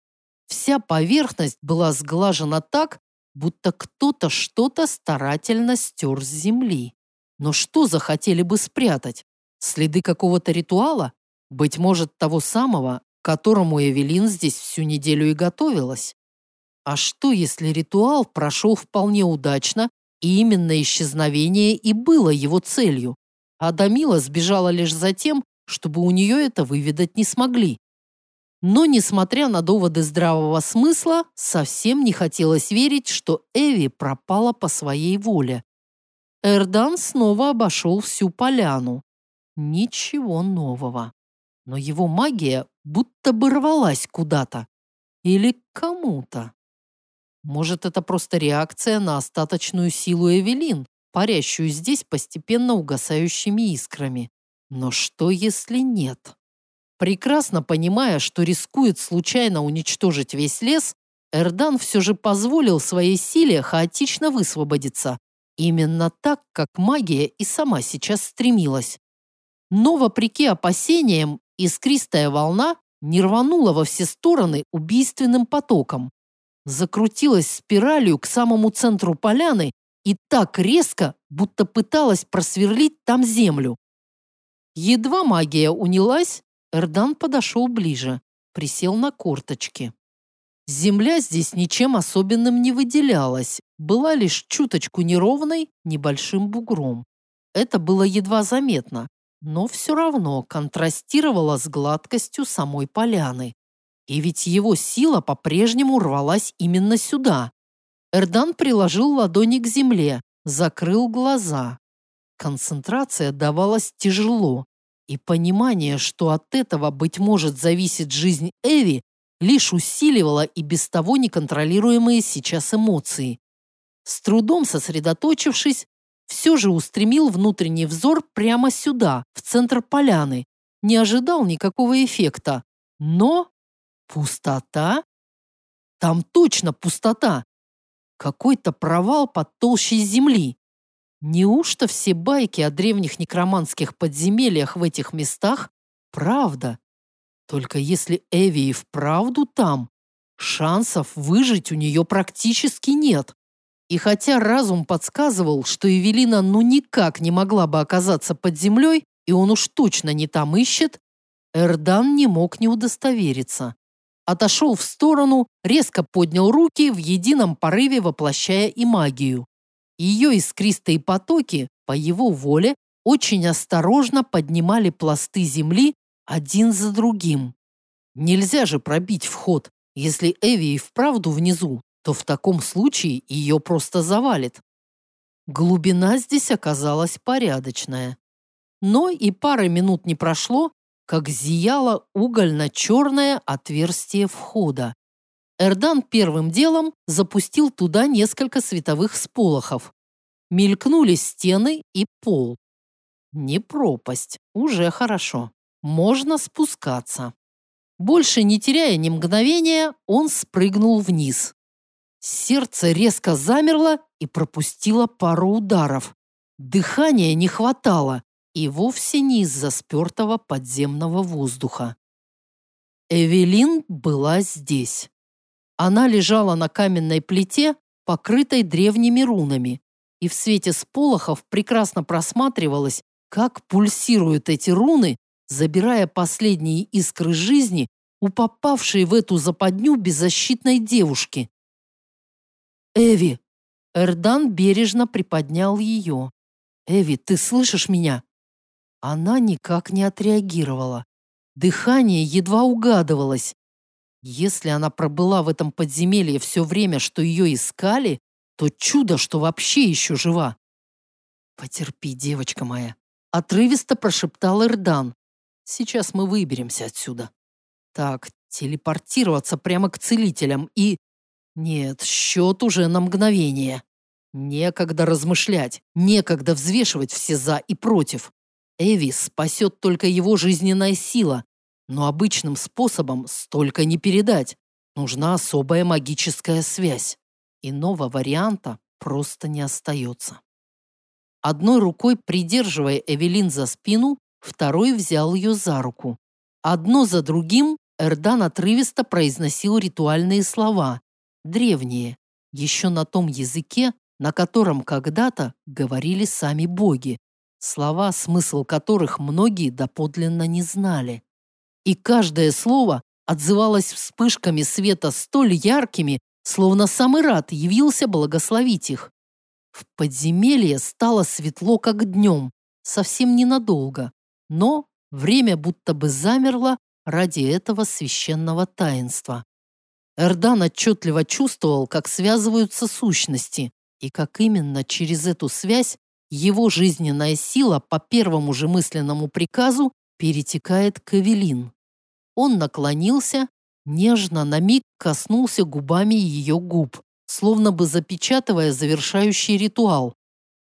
Вся поверхность была сглажена так, будто кто-то что-то старательно стер с земли. Но что захотели бы спрятать? Следы какого-то ритуала? Быть может, того самого, к которому Эвелин здесь всю неделю и готовилась? А что, если ритуал прошел вполне удачно и именно исчезновение и было его целью. А Дамила сбежала лишь за тем, чтобы у нее это выведать не смогли. Но, несмотря на доводы здравого смысла, совсем не хотелось верить, что Эви пропала по своей воле. Эрдан снова обошел всю поляну. Ничего нового. Но его магия будто бы рвалась куда-то. Или кому-то. Может, это просто реакция на остаточную силу Эвелин, парящую здесь постепенно угасающими искрами. Но что, если нет? Прекрасно понимая, что рискует случайно уничтожить весь лес, Эрдан все же позволил своей силе хаотично высвободиться. Именно так, как магия и сама сейчас стремилась. Но, вопреки опасениям, искристая волна не рванула во все стороны убийственным потоком закрутилась спиралью к самому центру поляны и так резко, будто пыталась просверлить там землю. Едва магия унялась, Эрдан подошел ближе, присел на корточки. Земля здесь ничем особенным не выделялась, была лишь чуточку неровной, небольшим бугром. Это было едва заметно, но все равно контрастировало с гладкостью самой поляны. И ведь его сила по-прежнему рвалась именно сюда. Эрдан приложил ладони к земле, закрыл глаза. Концентрация давалась тяжело, и понимание, что от этого, быть может, зависит жизнь Эви, лишь усиливало и без того неконтролируемые сейчас эмоции. С трудом сосредоточившись, все же устремил внутренний взор прямо сюда, в центр поляны. Не ожидал никакого эффекта, но Пустота? Там точно пустота. Какой-то провал под толщей земли. Неужто все байки о древних некроманских подземельях в этих местах правда? Только если Эви и вправду там, шансов выжить у нее практически нет. И хотя разум подсказывал, что Эвелина ну никак не могла бы оказаться под землей, и он уж точно не там ищет, Эрдан не мог не удостовериться. Отошел в сторону, резко поднял руки в едином порыве, воплощая и магию. Ее искристые потоки, по его воле, очень осторожно поднимали пласты земли один за другим. Нельзя же пробить вход. Если Эви и вправду внизу, то в таком случае ее просто завалит. Глубина здесь оказалась порядочная. Но и пары минут не прошло, как зияло угольно-черное отверстие входа. Эрдан первым делом запустил туда несколько световых сполохов. Мелькнули стены и пол. Не пропасть, уже хорошо. Можно спускаться. Больше не теряя ни мгновения, он спрыгнул вниз. Сердце резко замерло и пропустило пару ударов. Дыхания не хватало, и вовсе не из-за спертого подземного воздуха. Эвелин была здесь. Она лежала на каменной плите, покрытой древними рунами, и в свете сполохов прекрасно просматривалось, как пульсируют эти руны, забирая последние искры жизни у попавшей в эту западню беззащитной девушки. «Эви!» Эрдан бережно приподнял ее. «Эви, ты слышишь меня?» Она никак не отреагировала. Дыхание едва угадывалось. Если она пробыла в этом подземелье все время, что ее искали, то чудо, что вообще еще жива. «Потерпи, девочка моя», — отрывисто прошептал Эрдан. «Сейчас мы выберемся отсюда». Так, телепортироваться прямо к целителям и... Нет, счет уже на мгновение. Некогда размышлять, некогда взвешивать все «за» и «против». Эви спасет только его жизненная сила, но обычным способом столько не передать. Нужна особая магическая связь. Иного варианта просто не остается. Одной рукой придерживая Эвелин за спину, второй взял ее за руку. Одно за другим Эрдан отрывисто произносил ритуальные слова, древние, еще на том языке, на котором когда-то говорили сами боги, слова, смысл которых многие доподлинно не знали. И каждое слово отзывалось вспышками света столь яркими, словно сам Ират явился благословить их. В подземелье стало светло, как днем, совсем ненадолго, но время будто бы замерло ради этого священного таинства. Эрдан отчетливо чувствовал, как связываются сущности, и как именно через эту связь его жизненная сила по первому же мысленному приказу перетекает к Эвелин. Он наклонился, нежно на миг коснулся губами ее губ, словно бы запечатывая завершающий ритуал.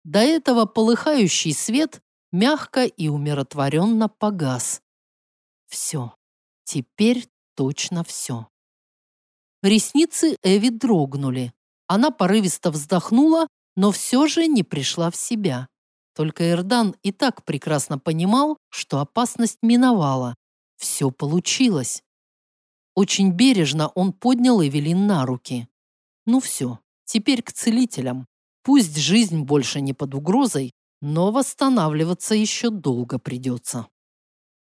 До этого полыхающий свет мягко и умиротворенно погас. Все. Теперь точно все. Ресницы Эви дрогнули. Она порывисто вздохнула, но все же не пришла в себя. Только Эрдан и так прекрасно понимал, что опасность миновала. Все получилось. Очень бережно он поднял Эвелин на руки. Ну все, теперь к целителям. Пусть жизнь больше не под угрозой, но восстанавливаться еще долго придется.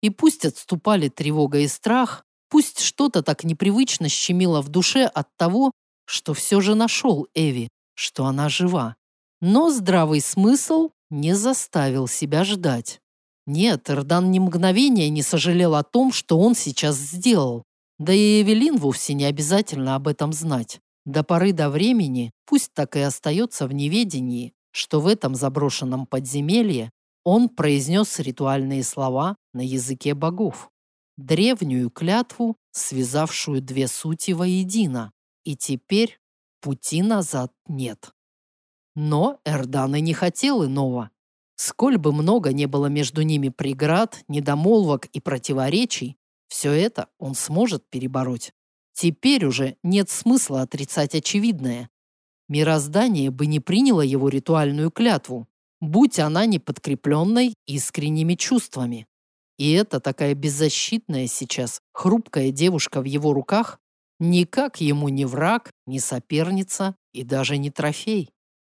И пусть отступали тревога и страх, пусть что-то так непривычно щемило в душе от того, что все же нашел Эви, что она жива. Но здравый смысл не заставил себя ждать. Нет, Эрдан ни мгновения не сожалел о том, что он сейчас сделал. Да и Эвелин вовсе не обязательно об этом знать. До поры до времени пусть так и остается в неведении, что в этом заброшенном подземелье он произнес ритуальные слова на языке богов. Древнюю клятву, связавшую две сути воедино. И теперь пути назад нет. Но Эрдан и не хотел иного. Сколь бы много не было между ними преград, недомолвок и противоречий, все это он сможет перебороть. Теперь уже нет смысла отрицать очевидное. Мироздание бы не приняло его ритуальную клятву, будь она не подкрепленной искренними чувствами. И это такая беззащитная сейчас, хрупкая девушка в его руках, никак ему не враг, не соперница и даже не трофей.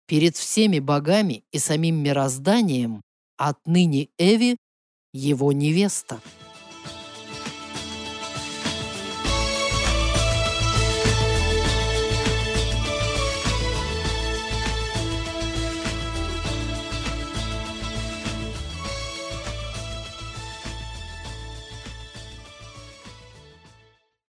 Перед всеми богами и самим мирозданием отныне Эви его невеста.